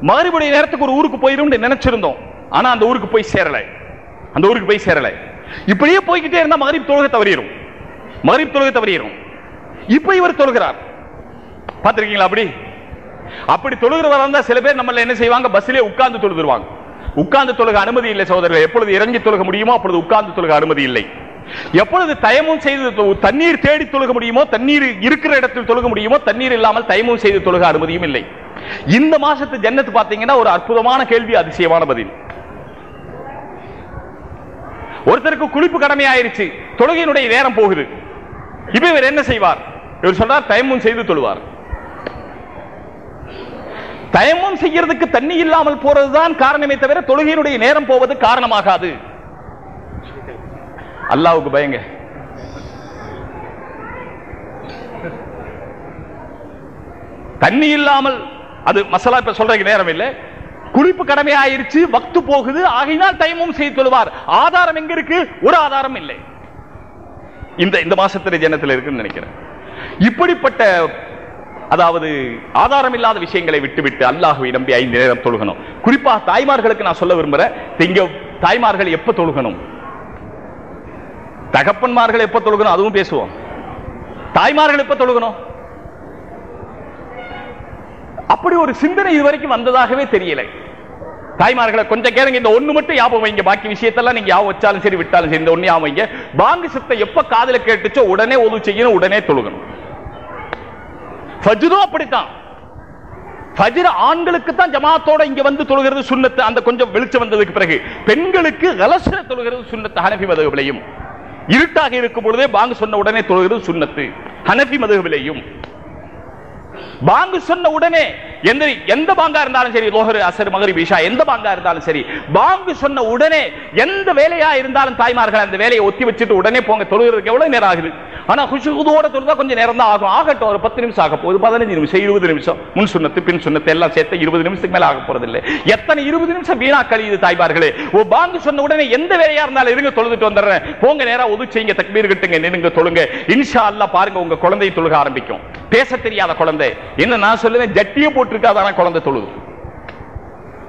A: மகரிபுடைய நேரத்துக்கு ஒரு ஊருக்கு போயிடும் நினைச்சிருந்தோம். ஆனா அந்த ஊருக்கு போய் சேரல. அந்த ஊருக்கு போய் சேரல. இப்படியே போய்கிட்டே இருந்தா மகரிப் தொழுகை தவறிடும் மகரிப் தொழுகை தவறிடும் இப்ப இவர் தொழுகிறார். பார்த்திருக்கீங்களா அப்படி? அப்படி தொழுகிறவரா இருந்தா சில பேர் நம்மள என்ன செய்வாங்க? பஸ்ஸிலே உட்கார்ந்து தொழுதுருவாங்க. உட்கார்ந்து தொழுக அனுமதி இல்லை சோதரர்கள் எப்பொழுது இறங்கி தொழுக முடியுமோ அப்பொழுது உட்கார்ந்து தொழுக அனுமதி இல்லை. எப்பொழுது தயமும் செய்து தண்ணீர் தேடி தொழுக முடியுமோ தண்ணீர் இருக்கிற இடத்தில் தொழுக முடியுமோ தண்ணீர் இல்லாமல் தயமும் செய்து தொழுக அனுமதியும் இல்லை. இந்த மாசத்து ஜன்னத்து பாத்தீங்கன்னா ஒரு அற்புதமான கேள்வி அதிசயமான பதில். ஒருத்தருக்கு குளிப்பு கடமை ஆயிருச்சு தொழுகையினுடைய நேரம் போகுது. இப்ப இவர் என்ன செய்வார்? இவர் சொல்றார் தயமும் செய்து தொழுவார். தயமும் செய்யறதுக்கு தண்ணி இல்லாமல் போறதுதான் காரணமே தவிர தொழுகையினுடைய நேரம் போவது காரணமாகாது. அல்லாவுக்கு பயங்க. தண்ணி இல்லாமல் அது மசாலா இப்ப சொல்றதுக்கு நேரம் இல்லை. குறிப்பு கடமை ஆயிருச்சு வக்து போகுது ஆகினால் டைமும் செய்து சொல்லுவார். ஆதாரம் எங்க இருக்கு? ஒரு ஆதாரம் இல்லை. இந்த இந்த மாசத்துல ஜனத்தில் இருக்குன்னு நினைக்கிறேன். இப்படிப்பட்ட அதாவது ஆதாரம் இல்லாத விஷயங்களை விட்டுவிட்டு அல்லாஹுவை நம்பி ஐந்து நேரம் தொழுகணும். குறிப்பாக தாய்மார்களுக்கு நான் சொல்ல விரும்புறேன் இங்க தாய்மார்கள் எப்ப தொழுகணும்? தகப்பன்மார்கள் எப்ப தொழுகணும்? அதுவும் பேசுவோம். தாய்மார்கள் எப்ப தொழுகணும்? அப்படி ஒரு சிந்தனை இதுவரைக்கும் வந்ததாகவே தெரியல. தாய்மார்களை கொஞ்சம் கேளுங்க இந்த ஒண்ணு மட்டும் ஞாபகம் வைங்க. பாக்கி விஷயத்தெல்லாம் நீங்க ஞாபகம் வச்சாலும் சரி விட்டாலும் சரி இந்த ஒண்ணு ஞாபகம் வைங்க. பாங்கு சத்தம் எப்ப காதுல கேட்டுச்சோ உடனே ஒது செய்யணும் உடனே தொழுகணும். ஃபஜ்ரும் அப்படித்தான். ஃபஜ்ர் ஆண்களுக்கு தான் ஜமாத்தோட இங்க வந்து தொழுகிறது சுன்னத்து அந்த கொஞ்சம் வெளிச்சம் வந்ததுக்கு பிறகு பெண்களுக்கு கலசர தொழுகிறது சுன்னத்து ஹனஃபி மதகுவிலையும் இருட்டாக இருக்கும் பொழுதே பாங்க சொன்ன உடனே தொழுகிறது சுன்னத்து ஹனஃபி மதகுவிலையும் பாங்கு சொன்ன உடனே எந்த எந்த பாங்கா இருந்தாலும் சரி லோகர் அசர் மகரி இஷா எந்த பாங்கா இருந்தாலும் சரி பாங்கு சொன்ன உடனே எந்த வேலையா இருந்தாலும் தாய்மார்கள் அந்த வேலையை ஒத்தி வச்சுட்டு உடனே போங்க தொழுகிறதுக்கு எவ்வளவு நேரம் ஆகுது? ஆனா குஷுகுதோட தொழுதா கொஞ்சம் நேரம் தான் ஆகும். ஆகட்டும் ஒரு பத்து நிமிஷம் ஆக போகுது பதினஞ்சு நிமிஷம் இருபது நிமிஷம். முன் சுண்ணத்து பின் சுண்ணத்து எல்லாம் சேர்த்து இருபது நிமிஷத்துக்கு மேல ஆக போறது இல்லை எத்தனை இருபது நிமிஷம் வீணா கழியுது தாய்மார்களே? ஓ பாங்கு சொன்ன உடனே எந்த வேலையா இருந்தாலும் இருங்க தொழுதுட்டு வந்துடுறேன். போங்க நேரா ஒது செய்யுங்க தக்பீர் கட்டுங்க நின்னுங்க தொழுங்க. இன்ஷா அல்லா பாருங்க உங்க குழந்தையை தொழுக ஆரம்பிக்கும். பேச தெரியாத குழந்தை. என்ன நான் சொல்லுவேன்? ஜட்டியும் போட்டிருக்காதான குழந்தை தொழுது.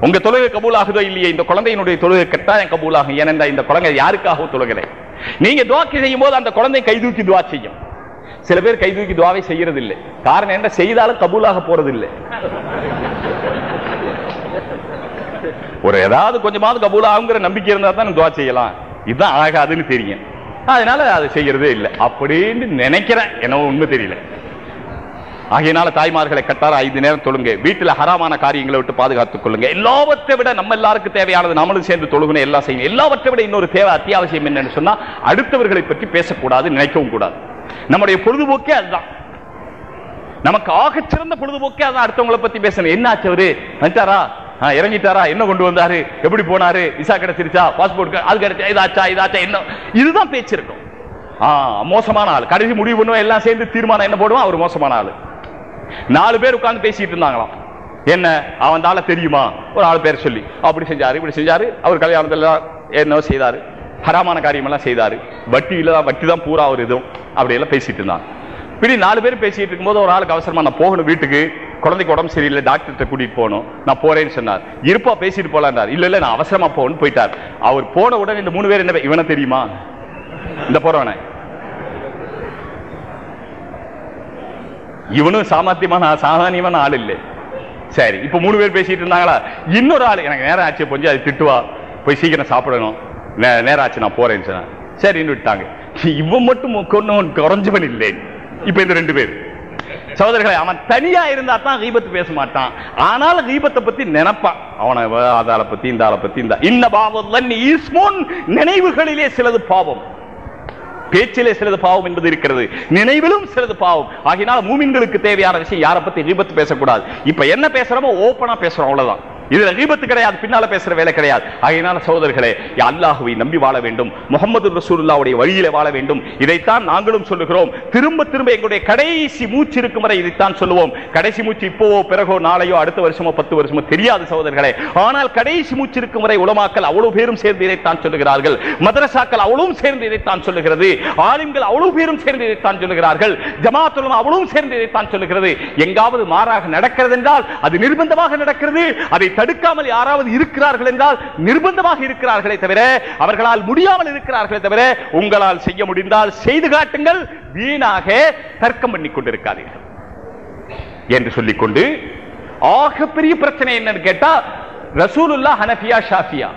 A: உங்க தொழுகை கபூல் ஆகுதோ இல்லையே? இந்த குழந்தையினுடைய தொழுகை கட்டாயம் கபூல் ஆகும் ஏனென்றா இந்த குழந்தை யாருக்காகவும் தொழுகலை. நீங்க துவாக்கி செய்யும் போது அந்த குழந்தை கை தூக்கி துவா செய்யும். சில பேர் கைதூக்கி துவாவை செய்யறது இல்லை காரணம் என்ன? செய்தாலும் கபூலாக போறது இல்லை ஒரு ஏதாவது கொஞ்சமாவது கபூல் ஆகுங்கிற நம்பிக்கை இருந்தா தான் துவா செய்யலாம். இதுதான் ஆகாதுன்னு தெரியும். அதனால அதை செய்யறதே இல்லை. அப்படின்னு நினைக்கிறேன். என்னவோ உண்மை தெரியல. ஆகையினால தாய்மார்களை கட்டார ஐந்து நேரம் தொழுங்க. வீட்டுல ஹராமான காரியங்களை விட்டு பாதுகாத்துக் கொள்ளுங்க. எல்லாவற்றை விட நம்ம எல்லாருக்கும் தேவையானது நம்மளும் சேர்ந்து தொழுகணும் எல்லாம் செய்யணும். எல்லாவற்றை விட இன்னொரு தேவை அத்தியாவசியம் என்னன்னு சொன்னா அடுத்தவர்களை பற்றி பேசக்கூடாது நினைக்கவும் கூடாது. நம்முடைய பொழுதுபோக்கே அதுதான். நமக்கு ஆகச்சிறந்த பொழுதுபோக்கே அதான் அடுத்தவங்களை பத்தி பேசணும். என்ன ஆச்சு அவரு வந்துட்டாரா இறங்கிட்டாரா? என்ன கொண்டு வந்தாரு? எப்படி போனாரு? விசா கிடைச்சிருச்சா? பாஸ்போர்ட் அது கிடைச்சா இதாச்சா இதாச்சா என்ன? இதுதான் பேச்சு இருக்கும் மோசமான ஆள். கடைசி முடிவு பண்ணுவோம் எல்லாம் சேர்ந்து தீர்மானம் என்ன போடுவோம்? அவர் மோசமான ஆள். நாலு பேர் உட்கார்ந்து பேசிட்டு இருந்தாங்களாம். என்ன அவன் தாள தெரியுமா? ஒரு ஆள் பேர் சொல்லி. அப்படி செஞ்சாரு இப்படி செஞ்சாரு. அவர் கல்யாணத்துல என்ன செய்தாரு. ஹராமான காரியம் எல்லாம் செய்தாரு. வட்டியில தான் வட்டி தான் பூரா ஒரு இதுவும். அப்படி எல்லாம் பேசிட்டு இருந்தாங்க. இப்படி நாலு பேர் பேசிட்டு இருக்கும்போது ஒரு ஆளுக்கு அவசரமா நான் போகணும் வீட்டுக்கு. குழந்தைக்கு உடம்பு சரியில்லை டாக்டர்கிட்ட கூட்டிட்டு போகணும். நான் போறேன்னு சொன்னார். இருப்பா பேசிட்டு போலான்றார். இல்ல இல்ல நான் அவசரமா போகணும்னு போயிட்டார். அவர் போன உடனே இந்த மூணு பேர் என்ன இவனை தெரியுமா? இந்த போறவனை. இவனும் சாமர்த்தியமான சாதாரியமான ஆள் இல்லை சரி இப்ப மூணு பேர் பேசிட்டு இருந்தாங்களா? இன்னொரு ஆள் எனக்கு நேரம் ஆச்சு கொஞ்சம் அது திட்டுவா. போய் சீக்கிரம் சாப்பிடணும். நே- நேரம் ஆச்சு நான் போறேன்னு சொன்னேன். சரின்னு விட்டாங்க. இவன் மட்டும் கொண்டு குறைஞ்சவன் இல்லை. இப்ப இந்த ரெண்டு பேர். சகோதரர்களை அவன் தனியா இருந்தா தான் தீபத்து பேச மாட்டான். ஆனால் தீபத்தை பத்தி நினைப்பான். அவனை அதால பத்தி இந்த ஆளை பத்தி இந்த இன்ன பாவம் நினைவுகளிலே சிலது பாவம். பேச்சிலே சிலது பாவம் என்பது இருக்கிறது நினைவிலும் சிலது பாவம். ஆகினால் மூமின்களுக்கு தேவையான விஷயம் யாரை பத்தி விபத்து பேசக்கூடாது. இப்ப என்ன பேசுறோமோ ஓப்பனா பேசுறோம் அவ்வளவுதான். இதுல கீபத்து கிடையாது பின்னால பேசுற வேலை கிடையாது. ஆகையினால சகோதரர்களே அல்லாஹுவை நம்பி வாழ வேண்டும் முகமது ரசூல்லாவுடைய வழியில வாழ வேண்டும். இதைத்தான் நாங்களும் சொல்லுகிறோம். திரும்ப திரும்ப எங்களுடைய கடைசி மூச்சு இருக்கும் வரை இதைத்தான் சொல்லுவோம். கடைசி மூச்சு இப்போவோ பிறகோ நாளையோ அடுத்த வருஷமோ பத்து வருஷமோ தெரியாது சகோதரர்களே. ஆனால் கடைசி மூச்சு இருக்கும் வரை உலமாக்கள் அவ்வளவு பேரும் சேர்ந்து இதைத்தான் சொல்லுகிறார்கள். மதரசாக்கள் அவ்வளவும் சேர்ந்து இதைத்தான் சொல்லுகிறது. ஆலிம்கள் அவ்வளவு பேரும் சேர்ந்து இதைத்தான் சொல்லுகிறார்கள். ஜமாத்துலம் அவ்வளவும் சேர்ந்து இதைத்தான் சொல்லுகிறது. எங்காவது மாறாக நடக்கிறது என்றால் அது நிர்பந்தமாக நடக்கிறது. அதை தடுக்காமல் யாராவது இருக்கிறார்கள் என்றால் நிர்பந்தமாக இருக்கிறார்களே தவிர அவர்களால் முடியாமல் இருக்கிறார்களே தவிர உங்களால் செய்ய முடிந்தால் செய்து காட்டுங்கள் வீணாக தர்க்கம் பண்ணி கொண்டிருக்காதீர்கள். என்று சொல்லிக்கொண்டு ஆகப்பெரிய பிரச்சனை என்னன்னு கேட்டா ரசூலுல்லா ஹனஃபியா ஷாஃபியா.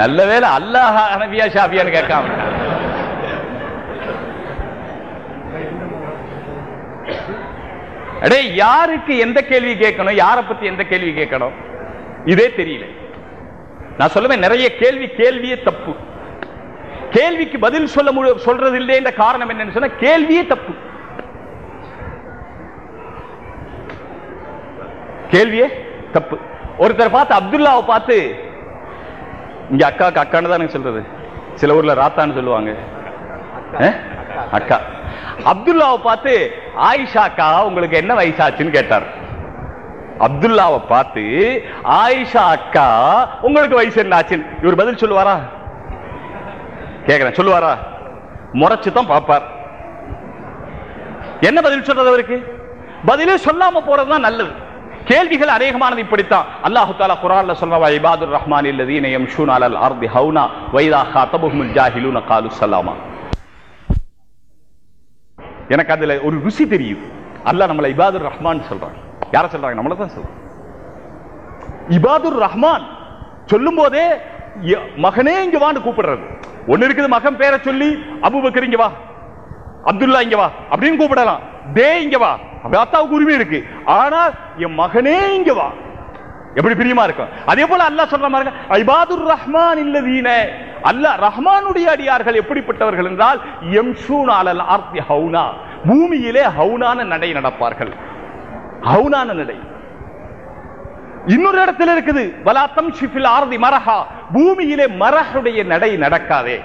A: நல்ல வேலை அல்லாஹ் ஹனஃபியா ஷாஃபியான்னு கேட்காம. அடே யாருக்கு எந்த கேள்வி கேட்கணும்? யாரை பத்தி எந்த கேள்வி கேட்கணும்? இதே தெரியல. நான் சொல்லுவேன் நிறைய கேள்வி கேள்வியே தப்பு. கேள்விக்கு பதில் சொல்ல சொல்றது இல்லை என்ற காரணம் என்னன்னு சொன்னா கேள்வியே தப்பு. கேள்வியே தப்பு. ஒருத்தர் பார்த்து அப்துல்லாவை பார்த்து இங்க அக்காக்கு அக்கான்னு தானே சொல்றது. சில ஊர்ல ராத்தான்னு சொல்லுவாங்க. அக்கா. அப்துல்லாவை பார்த்து ஆயிஷா அக்கா உங்களுக்கு என்ன வயசாச்சுன்னு கேட்டார். அப்துல்லாவை பார்த்து ஆயிஷா அக்கா உங்களுக்கு வயசு என்ன ஆச்சுன்னு இவர் பதில் சொல்லுவாரா? கேக்குறேன் சொல்லுவாரா? முறைச்சு தான் பார்ப்பார். என்ன பதில் சொல்றது அவருக்கு? பதிலே சொல்லாம போறதுதான் நல்லது. கேள்விகள் அநேகமானது இப்படித்தான். அல்லாஹு தாலா குரான்ல சொல்றவா இபாதுர் ரஹ்மான் இல்லதீன யம்ஷூன் அலல் அர்தி ஹவுனா வைதா ஹாத்தபுஹுல் ஜாஹிலூன காலு சலாமா. எனக்கு அதுல ஒரு ருசி தெரியும். அல்ல நம்மளை இபாதுர் ரஹ்மான் சொல்றாங்க யார சொல்றாங்க? நம்மளை தான் சொல்றாங்க இபாதுர் ரஹ்மான் சொல்லும் போதே மகனே இங்க வான்னு கூப்பிடுறது. ஒண்ணு இருக்குது மகன் பேரை சொல்லி அபுபக்கர் இங்க வா அப்துல்லா இங்க வா அப்படின்னு கூப்பிடலாம். டே இங்க வா. அப்படி அத்தாவுக்கு உரிமை இருக்கு. ஆனால் என் மகனே இங்க வா. எப்படி பிரியமா இருக்கும்? அதே போல அல்லாஹ் சொல்ற மாதிரி ஐபாதுர் ரஹ்மான் இல்லதீன. அல்லாஹ் ரஹ்மானுடைய அடியார்கள் எப்படிப்பட்டவர்கள் என்றால் எம்ஷூன் அலல் ஆர்த்தி ஹவுனா. பூமியிலே ஹவுனான நடை நடப்பார்கள். ஹவுனான நடை. இன்னொரு இடத்துல இருக்குது வலாத்தம் ஷிஃபில் ஆர்தி மரஹா. பூமியிலே மரஹுடைய நடை நடக்காதே.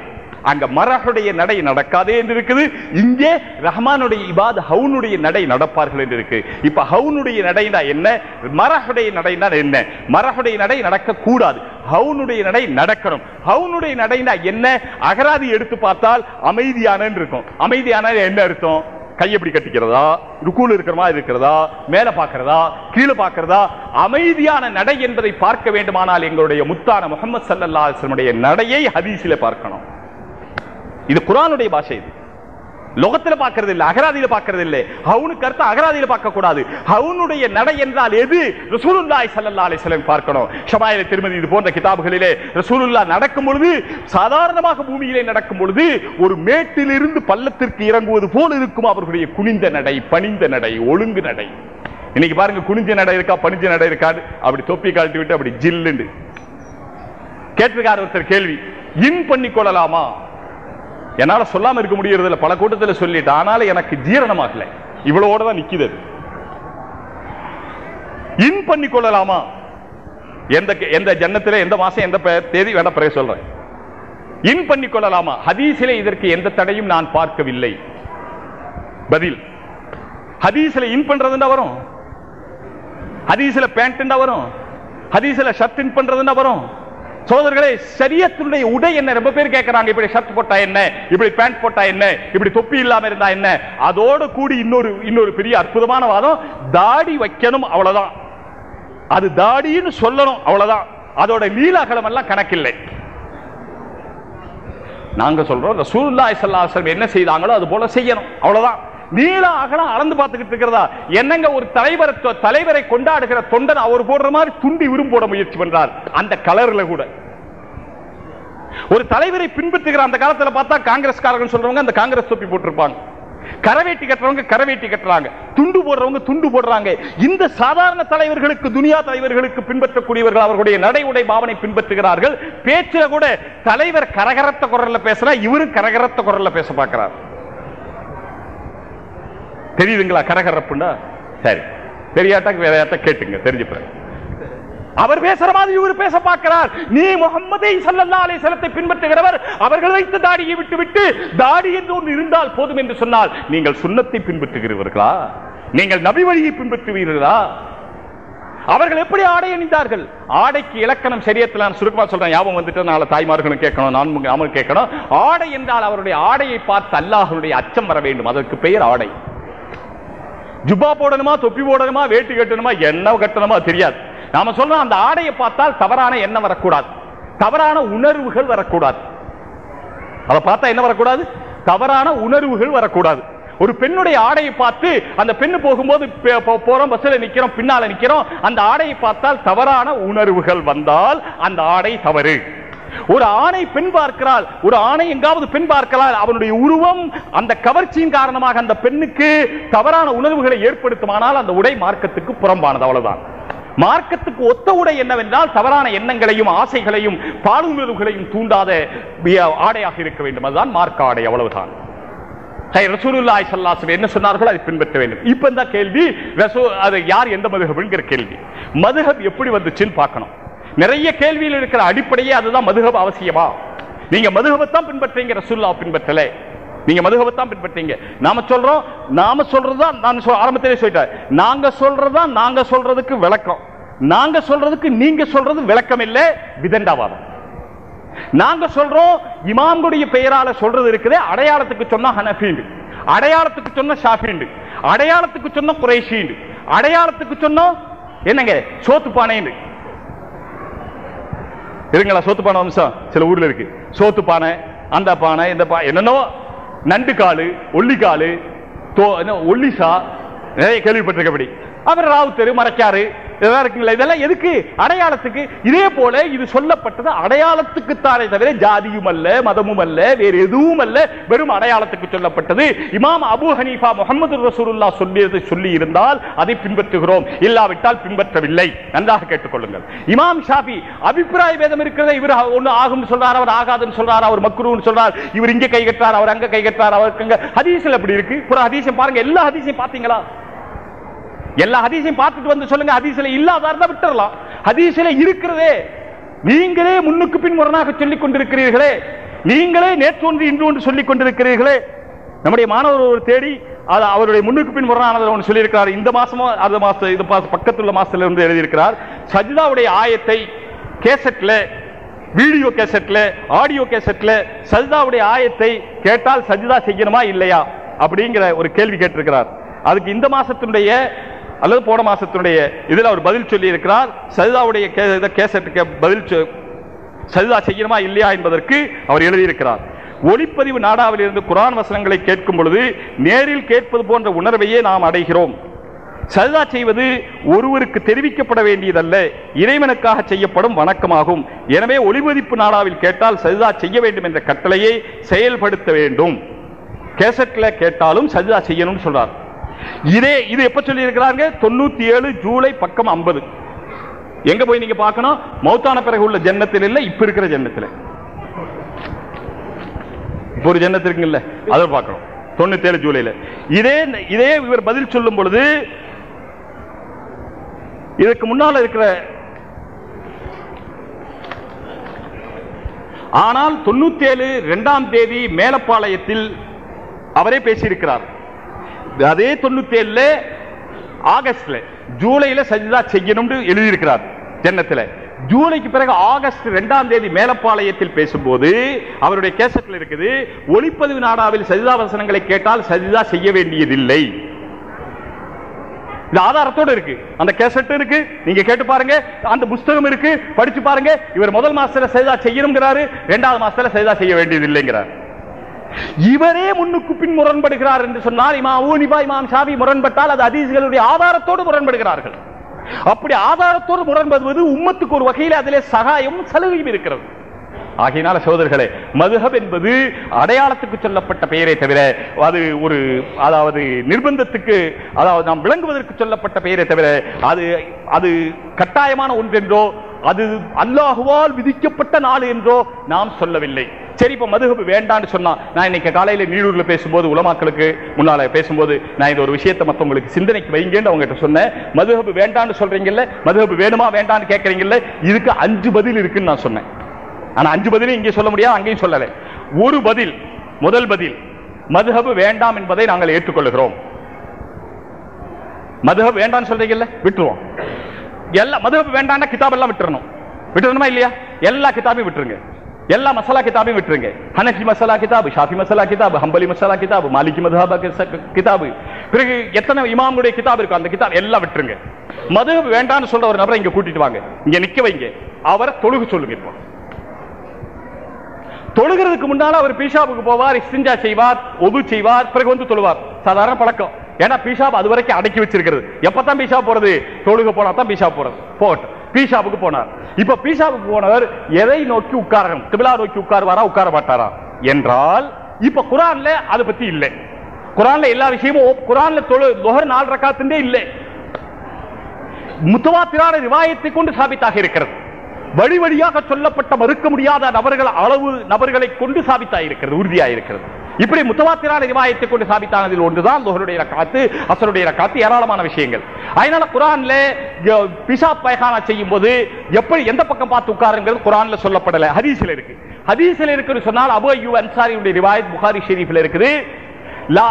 A: அங்க மரஹுடைய நடை நடக்காதே என்று இருக்குது. இங்கே ரஹ்மானுடைய இபாத் ஹவுனுடைய நடை நடப்பார்கள் என்று இருக்கு. இப்ப ஹவுனுடைய நடைனா என்ன? மரஹுடைய நடைனா என்ன? மரஹுடைய நடை நடக்க கூடாது ஹவுனுடைய நடை நடக்கணும். ஹவுனுடைய நடைனா என்ன? அகராதி எடுத்து பார்த்தால் அமைதியான இருக்கும். அமைதியான என்ன அர்த்தம்? கை எப்படி கட்டிக்கிறதா? ருக்கூல இருக்கிற மாதிரி இருக்கிறதா? மேல பார்க்கிறதா? கீழே பார்க்கிறதா? அமைதியான நடை என்பதை பார்க்க வேண்டுமானால் எங்களுடைய முத்தான முகமது சல்லல்லா நடையை ஹதீஸில பார்க்கணும். இது குரானுடைய பாஷை இது. லோகத்துல பார்க்கிறது இல்லை அகராதியில பாக்குறது இல்ல ஹவுனுக்கு அர்த்தம் அகராதியில பார்க்க கூடாது ஹவுனுடைய நடை என்றால் எது? ரசூலுல்லாய் ஸல்லல்லாஹு அலைஹி பார்க்கணும். ஷமாயில திருமதி இது போன்ற கிதாபுகளிலே ரசூலுல்லா நடக்கும் பொழுது சாதாரணமாக பூமியிலே நடக்கும் பொழுது ஒரு மேட்டிலிருந்து பள்ளத்திற்கு இறங்குவது போல இருக்கும் அவர்களுடைய குனிந்த நடை பணிந்த நடை ஒழுங்கு நடை. இன்னைக்கு பாருங்க குனிஞ்ச நடை இருக்கா பணிஞ்ச நடை இருக்காது அப்படி தொப்பி கழட்டி விட்டு அப்படி ஜில்லுண்டு கேட்டிருக்கார் ஒருத்தர் கேள்வி இன் பண்ணி கொள்ளலாமா என்னால சொல்லாம இருக்க முடியறது இல்ல பல கூட்டத்துல சொல்லிட்டு ஆனால எனக்கு ஜீரணமாகல. இவ்வளவோட தான் நிக்குது இன் பண்ணி கொள்ளலாமா? எந்த எந்த ஜன்னத்திலே எந்த மாசம் எந்த தேதி வேணா பிறகு சொல்றேன். இன் பண்ணி கொள்ளலாமா? ஹதீஸிலே இதற்கு எந்த தடையும் நான் பார்க்கவில்லை. பதில். ஹதீஸ்ல இன் பண்றதுன்னா வரும். ஹதீஸ்ல பேண்ட் வரும். ஹதீஸ்ல ஷர்ட் இன் பண்றதுன்னா வரும். சோதர்களே சரியத்தினுடைய உடை என்ன? ரொம்ப பேர் கேட்கறாங்க இப்படி ஷர்ட் போட்டா என்ன? இப்படி பேண்ட் போட்டா என்ன? இப்படி தொப்பி இல்லாம இருந்தா என்ன? அதோடு கூடி இன்னொரு இன்னொரு பெரிய அற்புதமான வாதம் தாடி வைக்கணும் அவ்வளவுதான். அது தாடின்னு சொல்லணும் அவ்வளவுதான். அதோட லீலாகலம் எல்லாம் கணக்கில்லை. நாங்க சொல்றோம் இந்த ஸல்லல்லாஹு அலைஹி என்ன செய்தாங்களோ அது போல செய்யணும். அவ்வளவுதான். நீள அகலம் அளந்து பார்த்துக்கிட்டு இருக்கிறதா? என்னங்க ஒரு தலைவரை தலைவரை கொண்டாடுகிற தொண்டன் அவர் போடுற மாதிரி துண்டி விரும் போட முயற்சி பண்றார். அந்த கலர்ல கூட. ஒரு தலைவரை பின்பற்றுகிற அந்த காலத்துல பார்த்தா காங்கிரஸ்காரர்கள் சொல்றவங்க அந்த காங்கிரஸ் தொப்பி போட்டிருப்பாங்க. கரவேட்டி கட்டுறவங்க கரவேட்டி கட்டுறாங்க. துண்டு போடுறவங்க துண்டு போடுறாங்க. இந்த சாதாரண தலைவர்களுக்கு துனியா தலைவர்களுக்கு பின்பற்றக்கூடியவர்கள் அவர்களுடைய நடை உடை பாவனை பின்பற்றுகிறார்கள். பேச்சுல கூட தலைவர் கரகரத்த குரல்ல பேசுறா இவரும் கரகரத்த குரல்ல பேச பார்க்கிறார். தெரியுதுங்களா கரகரப்புண்டா சரி. தெரியாட்டா வேற யார்ட்ட கேட்டுங்க தெரிஞ்ச அவர் பேசுற மாதிரி இவர் பேச பார்க்கிறார். நீ முகமது ஸல்லல்லாஹு அலைஹி பின்பற்றுகிறவர் அவர்கள் வைத்து தாடியை விட்டு விட்டு தாடி என்று ஒன்று இருந்தால் போதும் என்று சொன்னால் நீங்கள் சுண்ணத்தை பின்பற்றுகிறீர்களா? நீங்கள் நபி வழியை பின்பற்றுவீர்களா? அவர்கள் எப்படி ஆடை அணிந்தார்கள்? ஆடைக்கு இலக்கணம் சரியத்தில் நான் சுருக்கமா சொல்றேன். ஞாபகம் வந்துட்டு நாளை தாய்மார்களும் கேட்கணும் நான் கேட்கணும். ஆடை என்றால் அவருடைய ஆடையை பார்த்து அல்லாஹனுடைய அச்சம் வர வேண்டும். அதற்கு பெயர் ஆடை. ஜுப்பா போடணுமா தொப்பி போடணுமா வேட்டி கட்டணுமா என்ன கட்டணுமா தெரியாது. நாம சொல்றோம் அந்த ஆடையை பார்த்தால் தவறான எண்ணம் வரக்கூடாது. தவறான உணர்வுகள் வரக்கூடாது. அதை பார்த்தா என்ன வரக்கூடாது? தவறான உணர்வுகள் வரக்கூடாது. ஒரு பெண்ணுடைய ஆடையை பார்த்து அந்த பெண்ணு போகும்போது போறோம் பஸ்ல நிக்கிறோம் பின்னால நிக்கிறோம் அந்த ஆடையை பார்த்தால் தவறான உணர்வுகள் வந்தால் அந்த ஆடை தவறு. ஒரு ஆணை பெண் பார்க்கிறாள் ஒரு ஆணை எங்காவது பெண் பார்க்கிறாள் அவனுடைய உருவம் அந்த கவர்ச்சியின் காரணமாக அந்த பெண்ணுக்கு தவறான உணர்வுகளை ஏற்படுத்துமானால் அந்த உடை மார்க்கத்துக்கு புறம்பானது அவ்வளவுதான். மார்க்கத்துக்கு ஒத்த உடை என்னவென்றால் தவறான எண்ணங்களையும் ஆசைகளையும் பாலுணர்வுகளையும் தூண்டாத ஆடையாக இருக்க வேண்டும். அதுதான் மார்க்க ஆடை அவ்வளவுதான். ரசூலுல்லாய் சல்லாசம் என்ன சொன்னார்களோ அதை பின்பற்ற வேண்டும். இப்ப இந்த கேள்வி அது யார் எந்த மதுஹப்ங்கிற கேள்வி. மதுகம் எப்படி வந்துச்சுன்னு பார்க்கணும். நிறைய கேள்வியில் இருக்கிற அடிப்படையே அதுதான் மதுகப அவசியமா? நீங்க மதுகபத்தான் பின்பற்றீங்க ரசுல்லா பின்பற்றல. நீங்க மதுகபத்தான் பின்பற்றீங்க. நாம சொல்றோம் நாம சொல்றதுதான் நான் ஆரம்பத்திலே சொல்லிட்டேன். நாங்க சொல்றதுதான் நாங்க சொல்றதுக்கு விளக்கம். நாங்க சொல்றதுக்கு நீங்க சொல்றது விளக்கம் இல்லை விதண்டாவாதம். நாங்க சொல்றோம் இமாம்களுடைய பெயரால சொல்றது இருக்குது அடையாளத்துக்கு சொன்னா ஹனஃபீண்டு அடையாளத்துக்கு சொன்ன ஷாஃபீண்டு அடையாளத்துக்கு சொன்ன குறைஷீண்டு அடையாளத்துக்கு சொன்னோம் என்னங்க சோத்து பானைன்னு இருங்களா சோத்து பானை வம்சம் சில ஊர்ல இருக்கு. சோத்து பானை அந்த பானை இந்த பா என்னென்னவோ. நண்டு காலு ஒல்லிக்காலு தோ- என்ன, ஒல்லிசா நிறைய கேள்விப்பட்டிருக்கப்படி அவர் ராவுத்தரு மறைச்சாரு இதெல்லாம் இருக்குங்களா இதெல்லாம் எதுக்கு? அடையாளத்துக்கு. இதே போல இது சொல்லப்பட்டது அடையாளத்துக்கு தானே தவிர ஜாதியும் அல்ல மதமும் அல்ல வேறு எதுவும் அல்ல. வெறும் அடையாளத்துக்கு சொல்லப்பட்டது. இமாம் அபு ஹனீஃபா முகமது ரசூலுல்லா சொல்லியது சொல்லி இருந்தால் அதை பின்பற்றுகிறோம். இல்லாவிட்டால் பின்பற்றவில்லை. நன்றாக கேட்டுக்கொள்ளுங்கள். இமாம் ஷாஃபி அபிப்பிராய வேதம் இருக்கிறத இவர் ஒன்று ஆகும் சொல்றார்? அவர் ஆகாதுன்னு சொல்றார்? அவர் மக்ரூன்னு சொல்றார்? இவர் இங்க கைகட்டார் அவர் அங்க கைகட்டார் அவருக்கு அங்க ஹதீஸ்ல இருக்கு. புற பாருங்க. எல்லா ஹதீசையும் பாத்தீங்களா எல்லா ஹதீஸையும் பார்த்துட்டு வந்து சொல்லுங்க. ஹதீஸ்ல இல்லாத இருந்தா விட்டுறலாம். ஹதீஸ்ல இருக்கிறதே நீங்களே முன்னுக்கு பின் முரணாக சொல்லிக் கொண்டிருக்கிறீர்களே. நீங்களே நேற்று ஒன்று இன்று ஒன்று சொல்லிக் கொண்டிருக்கிறீர்களே. நம்முடைய மாணவர் ஒரு தேடி அது அவருடைய முன்னுக்கு பின் முரணானது ஒன்று சொல்லியிருக்கிறார். இந்த மாசமோ அந்த மாசம் இது மாசம் பக்கத்துள்ள மாசத்துல இருந்து எழுதியிருக்கிறார். சஜிதாவுடைய ஆயத்தை கேசட்ல வீடியோ கேசட்ல ஆடியோ கேசட்ல சஜிதாவுடைய ஆயத்தை கேட்டால் சஜிதா செய்யணுமா இல்லையா அப்படிங்கிற ஒரு கேள்வி கேட்டிருக்கிறார். அதுக்கு இந்த மாசத்தினுடைய அல்லது போன மாசத்தினுடைய இதுல அவர் பதில் சொல்லி இருக்கிறார் சஜிதாவுடைய கேசட்டுக்கு பதில் சொ- சஜிதா செய்யணுமா இல்லையா என்பதற்கு அவர் எழுதியிருக்கிறார். ஒளிப்பதிவு நாடாவில் இருந்து குரான் வசனங்களை கேட்கும் பொழுது நேரில் கேட்பது போன்ற உணர்வையே நாம் அடைகிறோம். சஜிதா செய்வது ஒருவருக்கு தெரிவிக்கப்பட வேண்டியதல்ல இறைவனுக்காக செய்யப்படும் வணக்கமாகும். எனவே ஒளிபதிப்பு நாடாவில் கேட்டால் சஜிதா செய்ய வேண்டும் என்ற கட்டளையை செயல்படுத்த வேண்டும். கேசட்ல கேட்டாலும் சஜிதா செய்யணும்னு சொல்றார். இதே இது எப்ப சொல்லி இருக்கிறாங்க தொண்ணூத்தி ஏழு ஜூலை பக்கம் ஐம்பது. எங்க போய் நீங்க பார்க்கணும்? மௌத்தான பிறகு உள்ள ஜன்னத்தில் இல்ல இப்ப இருக்கிற ஜன்னத்தில். இப்ப ஒரு ஜன்னத்து இருக்குங்கல்ல அதை பார்க்கணும். தொண்ணூத்தி ஏழு ஜூலைல இதே இதே இவர் பதில் சொல்லும் பொழுது இதுக்கு முன்னால இருக்கிற ஆனால் தொண்ணூத்தி ஏழு இரண்டாம் தேதி மேலப்பாளையத்தில் அவரே பேசியிருக்கிறார். அதே தொண்ணூத்தி ஏழுல ஆகஸ்ட்ல ஜூலைல சஜிதா செய்யணும்னு எழுதியிருக்கிறார் ஜன்னத்துல. ஜூலைக்கு பிறகு ஆகஸ்ட் இரண்டாம் தேதி மேலப்பாளையத்தில் பேசும்போது அவருடைய கேசட்ல இருக்குது ஒளிப்பதிவு நாடாவில் சஜிதா வசனங்களை கேட்டால் சஜிதா செய்ய வேண்டியதில்லை. இது ஆதாரத்தோட இருக்கு. அந்த கேசட் இருக்கு. நீங்க கேட்டு பாருங்க. அந்த புஸ்தகம் இருக்கு. படிச்சு பாருங்க. இவர் முதல் மாசத்துல சஜிதா செய்யணுங்கிறாரு இரண்டாவது மாசத்துல சஜிதா செய்ய வேண்டியதில்லைங்கிறார். இவரே முன்னுக்கு பின் முரண்படுகிறார் என்று சொன்னால் இமாம் ஊனிபா இமாம் ஷாபி முரண்பட்டால் அது அதிசிகளுடைய ஆதாரத்தோடு முரண்படுகிறார்கள். அப்படி ஆதாரத்தோடு முரண்படுவது உம்மத்துக்கு ஒரு வகையில் அதிலே சகாயம் சலுகையும் இருக்கிறது. ஆகையினால சோதர்களே மதுஹப் என்பது அடையாளத்துக்கு சொல்லப்பட்ட பெயரை தவிர அது ஒரு அதாவது நிர்பந்தத்துக்கு அதாவது நாம் விளங்குவதற்கு சொல்லப்பட்ட பெயரை தவிர அது அது கட்டாயமான ஒன்றென்றோ அது அல்லாஹுவால் விதிக்கப்பட்ட நாள் என்றோ நாம் சொல்லவில்லை. சரி இப்ப மதுகப்பு வேண்டான்னு சொன்னா நான் இன்னைக்கு காலையில நீடூர்ல பேசும்போது உலமாக்களுக்கு முன்னால பேசும்போது நான் இந்த ஒரு விஷயத்தை மத்தவங்களுக்கு சிந்தனைக்கு வைங்கன்னு அவங்க சொன்னேன். மதுகப்பு வேண்டான்னு சொல்றீங்கல்ல? மதுகப்பு வேணுமா வேண்டான்னு கேட்கறீங்கல்ல இதுக்கு அஞ்சு பதில் இருக்குன்னு நான் சொன்னேன். ஆனா அஞ்சு பதிலும் இங்கே சொல்ல முடியாது அங்கேயும் சொல்லல. ஒரு பதில் முதல் பதில் மதுஹபு வேண்டாம் என்பதை நாங்கள் ஏற்றுக்கொள்கிறோம். மதுஹப் வேண்டாம்னு சொல்றீங்கல்ல? விட்டுருவோம். எல்லா மதுஹப் வேண்டாம்னா கிதாப் எல்லாம் விட்டுறணும். விட்டுறணுமா இல்லையா? எல்லா கிதாபையும் விட்டுருங்க. எல்லா மசாலா கிதாபையும் விட்டுருங்க. ஹனஃபி மசாலா கிதாப் ஷாஃபி மசாலா கிதாபு ஹம்பலி மசாலா கிதாபு மாலிகி மதுஹபா கிதாபு. பிறகு எத்தனை இமாமுடைய கிதாப் இருக்கும் அந்த கிதாப் எல்லாம் விட்டுருங்க. மதுஹப் வேண்டாம்னு சொல்ற ஒரு நபரை இங்க கூட்டிட்டு வாங்க. இங்க நிக்க வைங்க. அவரை தொழுகு சொல்லுங்க இப்போ. தொழுகிறதுக்கு முன்னால அவர் பீஷாவுக்கு போவார் இஸ்திஞ்சா செய்வார் ஒது செய்வார் பிறகு வந்து தொழுவார். சாதாரண பழக்கம். ஏன்னா பீஷாப் அது வரைக்கும் அடக்கி வச்சிருக்கிறது. எப்பதான் பீஷாப் போறது? தொழுக போனா தான் பீஷாப் போறது. போட்டு. பீஷாப்புக்கு போனார். இப்ப பீஷாப்புக்கு போனவர் எதை நோக்கி உட்காரணும்? திபிலா நோக்கி உட்காருவாரா உட்கார மாட்டாரா என்றால் இப்ப குரான்ல அதை பத்தி இல்லை. குரான்ல எல்லா விஷயமும் குரான்ல தொழு லொஹர் நாலு ரக்காத்துண்டே இல்லை. முத்தவாத்திரான ரிவாயத்தை கொண்டு சாபித்தாக இருக்கிறது. வழி வழியாக சொல்லப்பட்ட மறுக்க முடியாத நபர்கள் அளவு நபர்களை கொண்டு சாபித்தாக இருக்கிறது உறுதியாக இருக்கிறது. இப்படி முத்தவாத்திரான ரிவாயத்தை கொண்டு சாபித்தானதில் ஒன்றுதான் லோகருடைய ரக்காத்து அசருடைய ரக்காத்து ஏராளமான விஷயங்கள். அதனால குரான்ல பிசா பைகானா செய்யும் போது எப்படி எந்த பக்கம் பார்த்து உட்காருங்கிறது குரான்ல சொல்லப்படல. ஹதீஸ்ல இருக்கு. ஹதீஸ்ல இருக்குன்னு சொன்னால் அபு யூ அன்சாரியுடைய ரிவாயத் புகாரி ஷெரீஃபில் இருக்குது. லா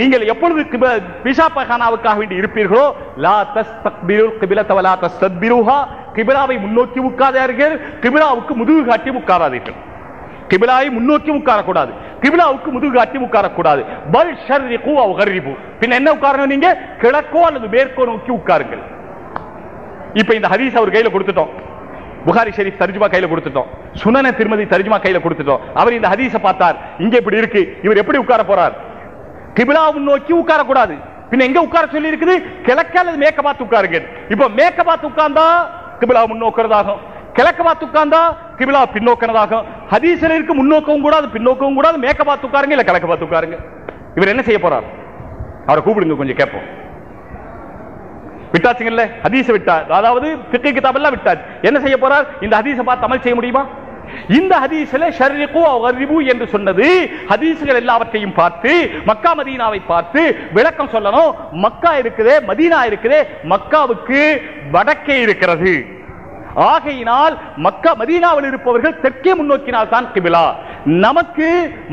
A: நீங்கள் எப்பொழுது பிசா பிஷா பகானாவுக்காக வேண்டி இருப்பீர்களோ லா தஸ் தஸ்தக்பிருல் கிபிலத்தவலா தஸ் தத்பிருஹா கிபிலாவை முன்னோக்கி உட்காதார்கள் கிபிலாவுக்கு முதுகு காட்டி உட்காராதீர்கள். கிபிலாவை முன்னோக்கி உட்காரக்கூடாது. கிபிலாவுக்கு முதுகு காட்டி உட்காரக்கூடாது. பல் ஷர்ரிகு அவ் கர்ரிபு. பின்ன என்ன உட்காரணும் நீங்க? கிழக்கோ அல்லது மேற்கோ நோக்கி உட்காருங்கள். இப்ப இந்த ஹதீஸ் அவர் கையில கொடுத்துட்டோம். புகாரி ஷெரீப் தர்ஜுமா கையில கொடுத்துட்டோம். சுனன திருமதி தர்ஜுமா கையில கொடுத்துட்டோம். அவர் இந்த ஹதீஸை பார்த்தார். இங்க இப்படி இருக்கு. இவர் எப்படி உட்கார போறார்? கிபிலா முன்னோக்கி உட்காரக்கூடாது. பின்ன எங்க உட்கார சொல்லி இருக்குது கிழக்க அல்லது மேக்க பார்த்து உட்காருங்க இப்ப மேக்க பார்த்து உட்கார்ந்தா கிபிலா முன்னோக்கிறதாகும். கிழக்க பார்த்து உட்கார்ந்தா கிபிலா பின்னோக்கனதாகும் ஹதீசில் இருக்கு முன்னோக்கவும் கூடாது பின்னோக்கவும் கூடாது மேக்க பார்த்து உட்காருங்க இல்ல கிழக்க பார்த்து உட்காருங்க. இவர் என்ன செய்ய போறார்? அவரை கூப்பிடுங்க கொஞ்சம் கேட்போம். விட்டாச்சுங்கல்ல ஹதீஸ விட்டார் அதாவது பிக்கை கிதாப் எல்லாம் விட்டாச்சு. என்ன செய்ய போறார்? இந்த ஹதீஸை பார்த்து அமல் செய்ய முடியுமா? இந்த ஹதீஸ்ல ஷர்ரிகு அவரிபு என்று சொன்னது ஹதீஸ்கள் எல்லாவற்றையும் பார்த்து மக்கா மதீனாவை பார்த்து விளக்கம் சொல்லணும். மக்கா இருக்குதே மதீனா இருக்குதே மக்காவுக்கு வடக்கே இருக்கிறது. ஆகையினால் மக்கா மதீனாவில் இருப்பவர்கள் தெற்கே முன்னோக்கினால் தான் கிபிலா. நமக்கு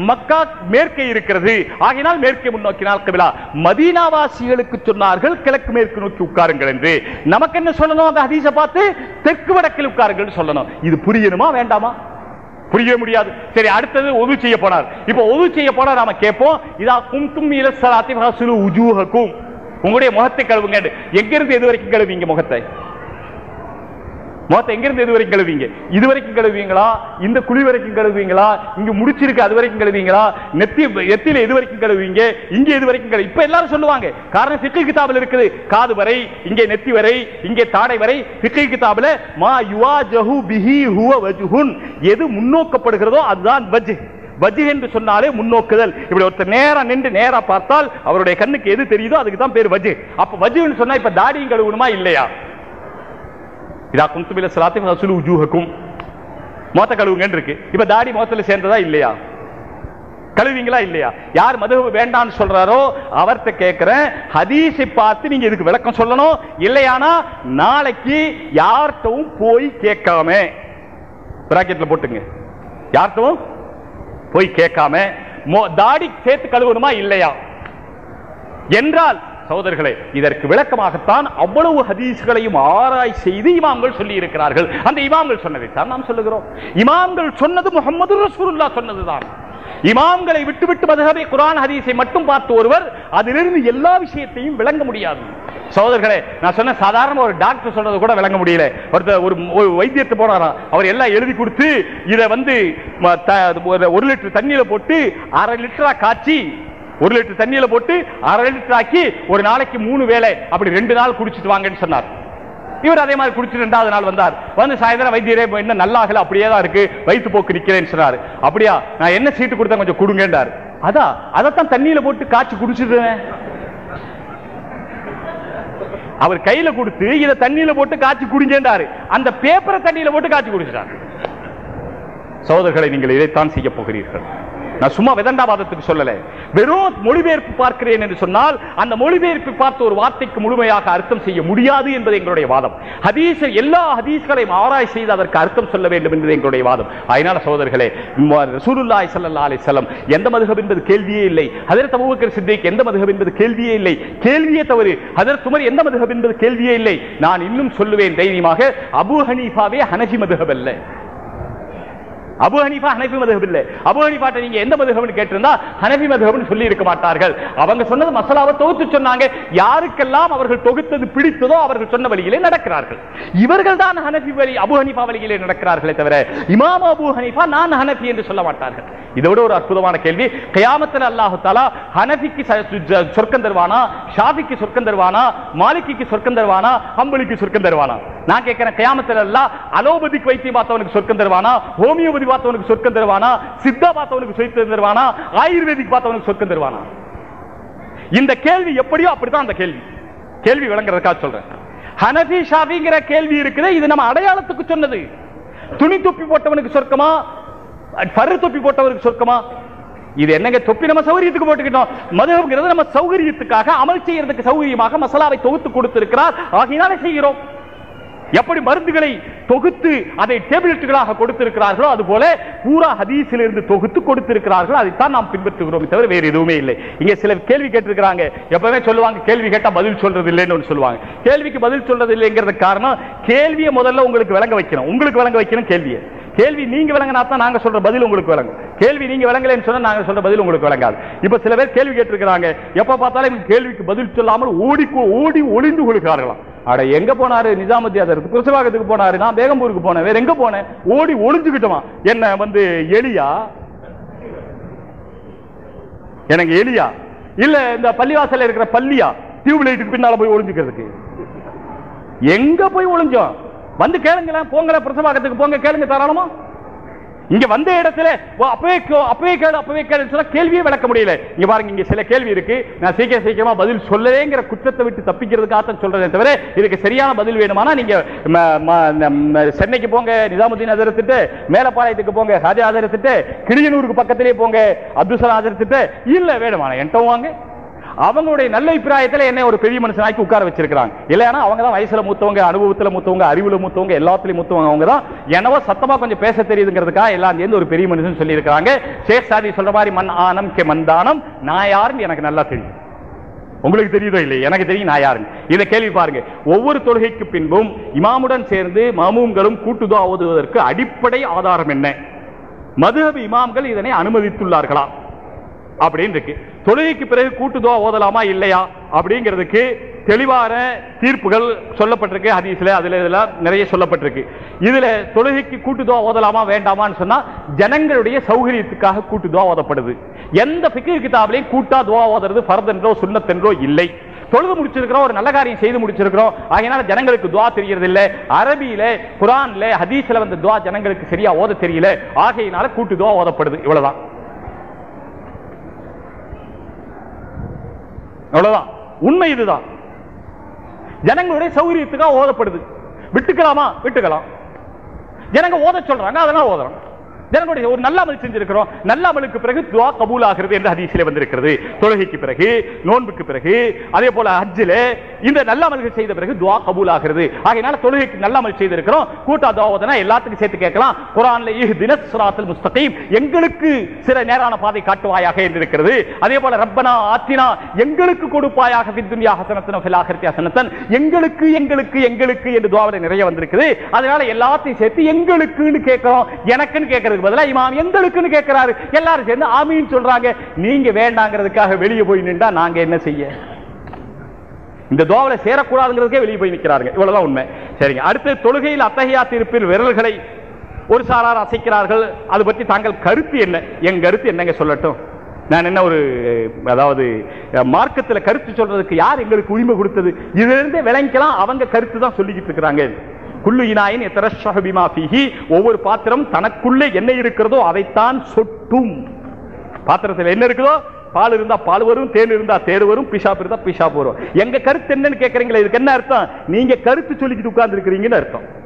A: மக்கா மேற்கே இருக்கிறது. ஆகையினால் மேற்கே முன்னோக்கினால் கிபிலா. மதீனாவாசிகளுக்கு சொன்னார்கள் கிழக்கு மேற்கு நோக்கி உட்காருங்கள் என்று. நமக்கு என்ன சொல்லணும் அந்த ஹதீஸை பார்த்து? தெற்கு வடக்கில் உட்காருங்கள் சொல்லணும். இது புரியணுமா வேண்டாமா? புரிய முடியாது. சரி அடுத்தது ஒது செய்ய போனார். இப்போ ஒது செய்ய போனா நாம கேட்போம். இதா கும்தும் இலசலாத்தி உஜூஹக்கும். உங்களுடைய முகத்தை கழுவுங்க. எங்கிருந்து எது வரைக்கும் கழுவீங்க முகத்தை? மொத்தம் எங்கிருந்து இது எது வரைக்கும் கழுவீங்க இது வரைக்கும் கழுவீங்களா இந்த குழி வரைக்கும் கழுவீங்களா இங்க முடிச்சிருக்கு அது வரைக்கும் கழுவீங்களா நெத்தி நெத்தியில எது வரைக்கும் கழுவீங்க இங்க எது வரைக்கும் கழுவி? இப்ப எல்லாரும் சொல்லுவாங்க. காரணம் ஃபிக்ஹ் கிதாபில் இருக்குது. காது வரை இங்கே நெத்தி வரை இங்கே தாடை வரை ஃபிக்ஹ் கிதாபில் மா யுவா ஜஹு பிஹி ஹுவ வஜுஹுன். எது முன்னோக்கப்படுகிறதோ அதுதான் வஜ் வஜ் என்று சொன்னாலே முன்னோக்குதல். இப்படி ஒருத்தர் நேரா நின்று நேரா பார்த்தால் அவருடைய கண்ணுக்கு எது தெரியுதோ அதுக்கு தான் பேர் வஜ் அப்ப வஜ்னு சொன்னா இப்ப தாடியும் கழுவணுமா? இல்லையா? இதா குந்துபில சலாத்தி ரசூல் உஜூஹக்கும். மோத்த கழுவுங்கன்னு இருக்கு இப்ப தாடி மோத்தல சேர்ந்ததா இல்லையா? கழுவீங்களா இல்லையா? யார் மது வேண்டாம்னு சொல்றாரோ அவர்த்த கேட்கிறேன் ஹதீஸை பார்த்து நீங்க இதுக்கு விளக்கம் சொல்லணும். இல்லையானா நாளைக்கு யார்கிட்டவும் போய் கேட்காம பிராக்கெட்ல போட்டுங்க. யார்கிட்டவும் போய் கேட்காம மோ- தாடி சேர்த்து கழுவணுமா இல்லையா? என்றால் சகோதரர்களே இதற்கு விளக்கமாகத்தான் அவ்வளவு ஹதீஸ்களையும் ஆராய் செய்து இமாம்கள் சொல்லி இருக்கிறார்கள் அந்த இமாம்கள் சொன்னதைத்தான் நாம் சொல்லுகிறோம். இமாம்கள் சொன்னது முகமது ரசூல்லா சொன்னதுதான். இமாம்களை விட்டுவிட்டு மதுஹபை குரான் ஹதீஸை மட்டும் பார்த்து ஒருவர் அதிலிருந்து எல்லா விஷயத்தையும் விளங்க முடியாது. சகோதரர்களே நான் சொன்ன சாதாரண ஒரு டாக்டர் சொல்றது கூட விளங்க முடியல. ஒருத்தர் ஒரு வைத்தியத்தை போறாரா? அவர் எல்லாம் எழுதி கொடுத்து இதை வந்து ம, த- ஒரு லிட்டர் தண்ணியில போட்டு அரை லிட்டரா காய்ச்சி ஒரு லிட்டர் தண்ணியில போட்டு அரை லிட்டர் ஆக்கி ஒரு நாளைக்கு மூணு வேளை அப்படி ரெண்டு நாள் குடிச்சிட்டு வாங்கன்னு சொன்னார். இவர் அதே மாதிரி குடிச்சு ரெண்டாவது நாள் வந்தார். வந்து சாயந்தரம் வைத்தியரே என்ன நல்லா அப்படியே தான் இருக்கு வயிற்று போக்கு நிக்கிறேன்னு சொன்னாரு. அப்படியா நான் என்ன சீட்டு கொடுத்தேன் கொஞ்சம் கொடுங்கன்றார். அதான் அதைத்தான் தண்ணியில போட்டு காய்ச்சி குடிச்சிடுவேன் அவர் கையில கொடுத்து இத தண்ணியில போட்டு காய்ச்சி குடிஞ்சேன்றாரு அந்த பேப்பரை தண்ணியில போட்டு காய்ச்சி குடிச்சிட்டார். சோதர்களை நீங்கள் இதைத்தான் செய்ய போகிறீர்கள். நான் சும்மா வெதண்டாவாதத்துக்கு சொல்லல. வெறும் மொழிபெயர்ப்பு பார்க்கிறேன் என்று சொன்னால் அந்த மொழிபெயர்ப்பு பார்த்த ஒரு வார்த்தைக்கு முழுமையாக அர்த்தம் செய்ய முடியாது என்பது எங்களுடைய வாதம். ஹதீஸ் எல்லா ஹதீஸ்களையும் ஆராய் செய்து அதற்கு அர்த்தம் சொல்ல வேண்டும் என்பது எங்களுடைய வாதம். அதனால சகோதரர்களே ரசூலுல்லாஹி சல்லா அலி வஸல்லம் எந்த மதுகம் என்பது கேள்வியே இல்லை. அதில் அபூபக்கர் சித்திக் எந்த மதுகம் என்பது கேள்வியே இல்லை. கேள்வியே தவறு. அதர் துமர் எந்த மதுகம் என்பது கேள்வியே இல்லை. நான் இன்னும் சொல்லுவேன் தைரியமாக அபூ ஹனீஃபாவே ஹனஜி மதுகம் அல்ல. அபு ஹனீஃபா ஹனஃபி மதுஹப் இல்லை. அபு ஹனீஃபாட்ட நீங்க எந்த மதுஹப்னு கேட்டிருந்தா ஹனஃபி மதுஹப்னு சொல்லி இருக்க மாட்டார்கள். அவங்க சொன்னது மசாலாவை தொகுத்து சொன்னாங்க. யாருக்கெல்லாம் அவர்கள் தொகுத்தது பிடித்ததோ அவர்கள் சொன்ன வழியிலே நடக்கிறார்கள். இவர்கள் தான் ஹனஃபி வழி அபு ஹனீஃபா வழியிலே நடக்கிறார்களே தவிர இமாம் அபு ஹனீஃபா நான் ஹனஃபி என்று சொல்ல மாட்டார்கள். இதோட ஒரு அற்புதமான கேள்வி. கயாமத்தில் அல்லாஹு தாலா ஹனஃபிக்கு சொர்க்கம் தருவானா? ஷாஃபிக்கு சொர்க்கம் தருவானா? மாலிக்கு சொர்க்கம் தருவானா? ஹம்பலிக்கு சொர்க்கம் தருவானா? நான் கேட்கிறேன் கயாமத்தில் அல்லா அலோபதிக்கு வைத்தியம் பார்த்தவனுக்கு சொர்க்கம் தருவானா? ஹோமியோபதி ஹோமியோபதி பார்த்தவனுக்கு சொர்க்கம் தருவானா? சித்தா பார்த்தவனுக்கு சொர்க்கம் தருவானா? ஆயுர்வேதிக் பார்த்தவனுக்கு சொர்க்கம் தருவானா? இந்த கேள்வி எப்படியோ அப்படித்தான் அந்த கேள்வி. கேள்வி விளங்குறதுக்காக சொல்றேன். ஹனபி ஷாபிங்கிற கேள்வி இருக்குது. இது நம்ம அடையாளத்துக்கு சொன்னது. துணி தொப்பி போட்டவனுக்கு சொர்க்கமா? பரு தொப்பி போட்டவனுக்கு சொர்க்கமா? இது என்னங்க தொப்பி? நம்ம சௌகரியத்துக்கு போட்டுக்கிட்டோம். மதுங்கிறது நம்ம சௌகரியத்துக்காக அமல் செய்யறதுக்கு சௌகரியமாக மசாலாவை தொகுத்து கொடுத்திருக்கிறார். ஆகையினால செய்கிறோம். எப்படி மருந்துகளை தொகுத்து அதை டேப்லெட்டுகளாக கொடுத்திருக்கிறார்களோ அதுபோல பூரா ஹதீஸில் இருந்து தொகுத்து கொடுத்திருக்கிறார்கள். அதைத்தான் நாம் பின்பற்றுகிறோம் தவிர வேறு எதுவுமே இல்லை. இங்க சில கேள்வி கேட்டிருக்கிறாங்க. எப்பவுமே சொல்லுவாங்க கேள்வி கேட்டா பதில் சொல்றது இல்லைன்னு சொல்லுவாங்க. கேள்விக்கு பதில் சொல்றது இல்லைங்கிறது காரணம் கேள்வியை முதல்ல உங்களுக்கு விளங்க வைக்கணும். உங்களுக்கு விளங்க வைக்கணும் கேள்வியை. கேள்வி நீங்க விளங்கினா தான் நாங்க சொல்ற பதில் உங்களுக்கு விளங்கும். கேள்வி நீங்க விளங்கலைன்னு சொன்னா நாங்க சொல்ற பதில் உங்களுக்கு விளங்காது. இப்ப சில பேர் கேள்வி கேட்டிருக்கிறாங்க. எப்ப பார்த்தாலும் கேள்விக்கு பதில் சொல்லாமல் ஓடி ஓடி ஒளிந்து கொள்கிறார்களாம். அட எங்க போனாரு? நிஜாமுத்தி அதற்கு போனாரு. நான் பேகம்பூருக்கு போனேன். வேற எங்க போனேன்? ஓடி ஒளிஞ்சுக்கிட்டோமா என்ன வந்து எலியா? எனக்கு எலியா? இல்ல இந்த பள்ளிவாசல இருக்கிற பள்ளியா? டியூப் லைட்டுக்கு பின்னால போய் ஒளிஞ்சுக்கிறதுக்கு. எங்க போய் ஒளிஞ்சோம்? வந்து கேளுங்களேன். போங்களேன். பிரசவாகத்துக்கு போங்க. கேளுங்க தாராளமா. இங்க வந்த இடத்துல ஓ, அப்பவே அப்பவே கேளு அப்பவே கேளு சொல்ல கேள்வியே விளக்க முடியல. இங்க பாருங்க இங்க சில கேள்வி இருக்கு. நான் சீக்கிரம் சீக்கிரமா பதில் சொல்லலேங்கிற குற்றத்தை விட்டு தப்பிக்கிறதுக்காக சொல்றதே தவிர இதுக்கு சரியான பதில் வேணுமானா நீங்க சென்னைக்கு போங்க நிசாமுத்தீன் அதிரத்திட்டு மேலப்பாளையத்துக்கு போங்க ராஜா அதிரத்திட்டு கிளியனூருக்கு பக்கத்திலே போங்க அப்துல் ஆதரித்துட்டு இல்ல வேணுமானா என்கிட்ட வாங்க. அவங்களுடைய நல்ல அபிப்பிராயத்தில் என்ன ஒரு பெரிய மனுஷனாக்கி உட்கார வச்சிருக்காங்க இல்லைன்னா அவங்க தான் வயசுல மூத்தவங்க அனுபவத்தில் மூத்தவங்க அறிவுல மூத்தவங்க எல்லாத்துலயும் மூத்தவங்க அவங்க தான் என்னவோ சத்தமா கொஞ்சம் பேச தெரியுதுங்கிறதுக்காக எல்லாம் சேர்ந்து ஒரு பெரிய மனுஷன் சொல்லி இருக்காங்க ஷேக் சாதி சொல்ற மாதிரி மண் ஆனம் கே மந்தானம் நான் யாருன்னு எனக்கு நல்லா தெரியும். உங்களுக்கு தெரியுதோ இல்லை எனக்கு தெரியும் நான் யாருங்க இதை கேள்வி பாருங்க. ஒவ்வொரு தொழுகைக்கு பின்பும் இமாமுடன் சேர்ந்து மாமூம்களும் கூட்டுதா ஓதுவதற்கு அடிப்படை ஆதாரம் என்ன? மதுஹப் இமாம்கள் இதனை அனுமதித்துள்ளார்களா? அப்படின்னு இருக்கு தொழுகைக்கு பிறகு கூட்டுதுவா ஓதலாமா? இல்லையா? அப்படிங்கிறதுக்கு தெளிவான தீர்ப்புகள் சொல்லப்பட்டிருக்கு ஹதீஸ்ல. அதுல இதெல்லாம் நிறைய சொல்லப்பட்டிருக்கு. இதுல தொழுகைக்கு கூட்டுதுவா ஓதலாமா வேண்டாமான்னு சொன்னா ஜனங்களுடைய சௌகரியத்துக்காக கூட்டுதுவா ஓதப்படுது. எந்த பிக்கு கிதாபிலையும் கூட்டா துவா ஓதுறது பரதென்றோ சுண்ணத்தென்றோ இல்லை. தொழுது முடிச்சிருக்கிறோம் ஒரு நல்ல காரியம் செய்து முடிச்சிருக்கிறோம். ஆகையினால ஜனங்களுக்கு துவா தெரியறது இல்ல அரபியில குரான்ல ஹதீஸ்ல வந்த துவா ஜனங்களுக்கு சரியா ஓத தெரியல. ஆகையினால கூட்டு துவா ஓதப்படுது. இவ்வளவுதான். அவ்வளவுதான். உண்மை இதுதான். ஜனங்களுடைய சௌகரியத்துக்காக ஓதப்படுது. விட்டுக்கலாமா? விட்டுக்கலாம். ஜனங்க ஓத சொல்றாங்க அதனால ஓதுறோம் ஜனங்களுடைய ஒரு நல்ல அமல் செஞ்சிருக்கிறோம். நல்ல அமலுக்கு பிறகு துவா கபூல் ஆகிறது என்று ஹதீஸில் வந்திருக்கிறது. தொழுகைக்கு பிறகு நோன்புக்கு பிறகு அதே போல ஹஜ்ஜில் இந்த நல்ல அமல்கள் செய்த பிறகு துவா கபூல் ஆகிறது ஆகையினால தொழுகைக்கு நல்ல அமல் செய்திருக்கிறோம். கூட்டா துவாவதனா எல்லாத்துக்கும் சேர்த்து கேட்கலாம். குரான்ல இஹ்தின சுராத்தில் முஸ்தகீம் எங்களுக்கு சில நேரான பாதை காட்டுவாயாக என்றிருக்கிறது அதே போல ரப்பனா ஆத்தினா எங்களுக்கு கொடுப்பாயாக வித்துன்யா ஹசனத்தன் ஃபிலாகிருத்தி ஹசனத்தன் எங்களுக்கு எங்களுக்கு எங்களுக்கு என்று துவாவில் நிறைய வந்திருக்குது. அதனால எல்லாத்தையும் சேர்த்து எங்களுக்குன்னு கேட்கிறோம். எனக்குன்னு கேட்கறது கேட்கறதுக்கு பதிலாக இமாம் எங்களுக்குன்னு கேட்கிறாரு. எல்லாரும் சேர்ந்து ஆமின்னு சொல்றாங்க. நீங்க வேண்டாங்கிறதுக்காக வெளியே போய் நின்றா நாங்க என்ன செய்ய? இந்த தோவலை சேரக்கூடாதுங்கிறதுக்கே வெளியே போய் நிற்கிறாருங்க. இவ்வளவுதான் உண்மை. சரிங்க. அடுத்து தொழுகையில் அத்தகையா திருப்பில் விரல்களை ஒரு சாரார் அசைக்கிறார்கள். அது பற்றி தாங்கள் கருத்து என்ன? என் கருத்து என்னங்க சொல்லட்டும்? நான் என்ன ஒரு அதாவது மார்க்கத்தில் கருத்து சொல்றதுக்கு யார் எங்களுக்கு உரிமை கொடுத்தது? இதுலேருந்தே விளங்கிக்கலாம். அவங்க கருத்து தான் சொல்லிக்கிட்டு இருக்கிறாங்க. குள்ளு இனாயின் எத்தரஷஹ பிஹி ஒவ்வொரு பாத்திரம் தனக்குள்ளே என்ன இருக்கிறதோ அதைத்தான் சொட்டும். பாத்திரத்தில் என்ன இருக்குதோ? பால் இருந்தா பால் வரும் தேன் இருந்தா தேர் வரும் பிஷாப் இருந்தா பிஷாப் வரும். எங்க கருத்து என்னன்னு கேக்குறீங்களா இதுக்கு என்ன அர்த்தம்? நீங்க கருத்து சொல்லிக்கிட்டு உட்கார்ந்து இருக்கிறீங்கன்னு அர்த்தம்.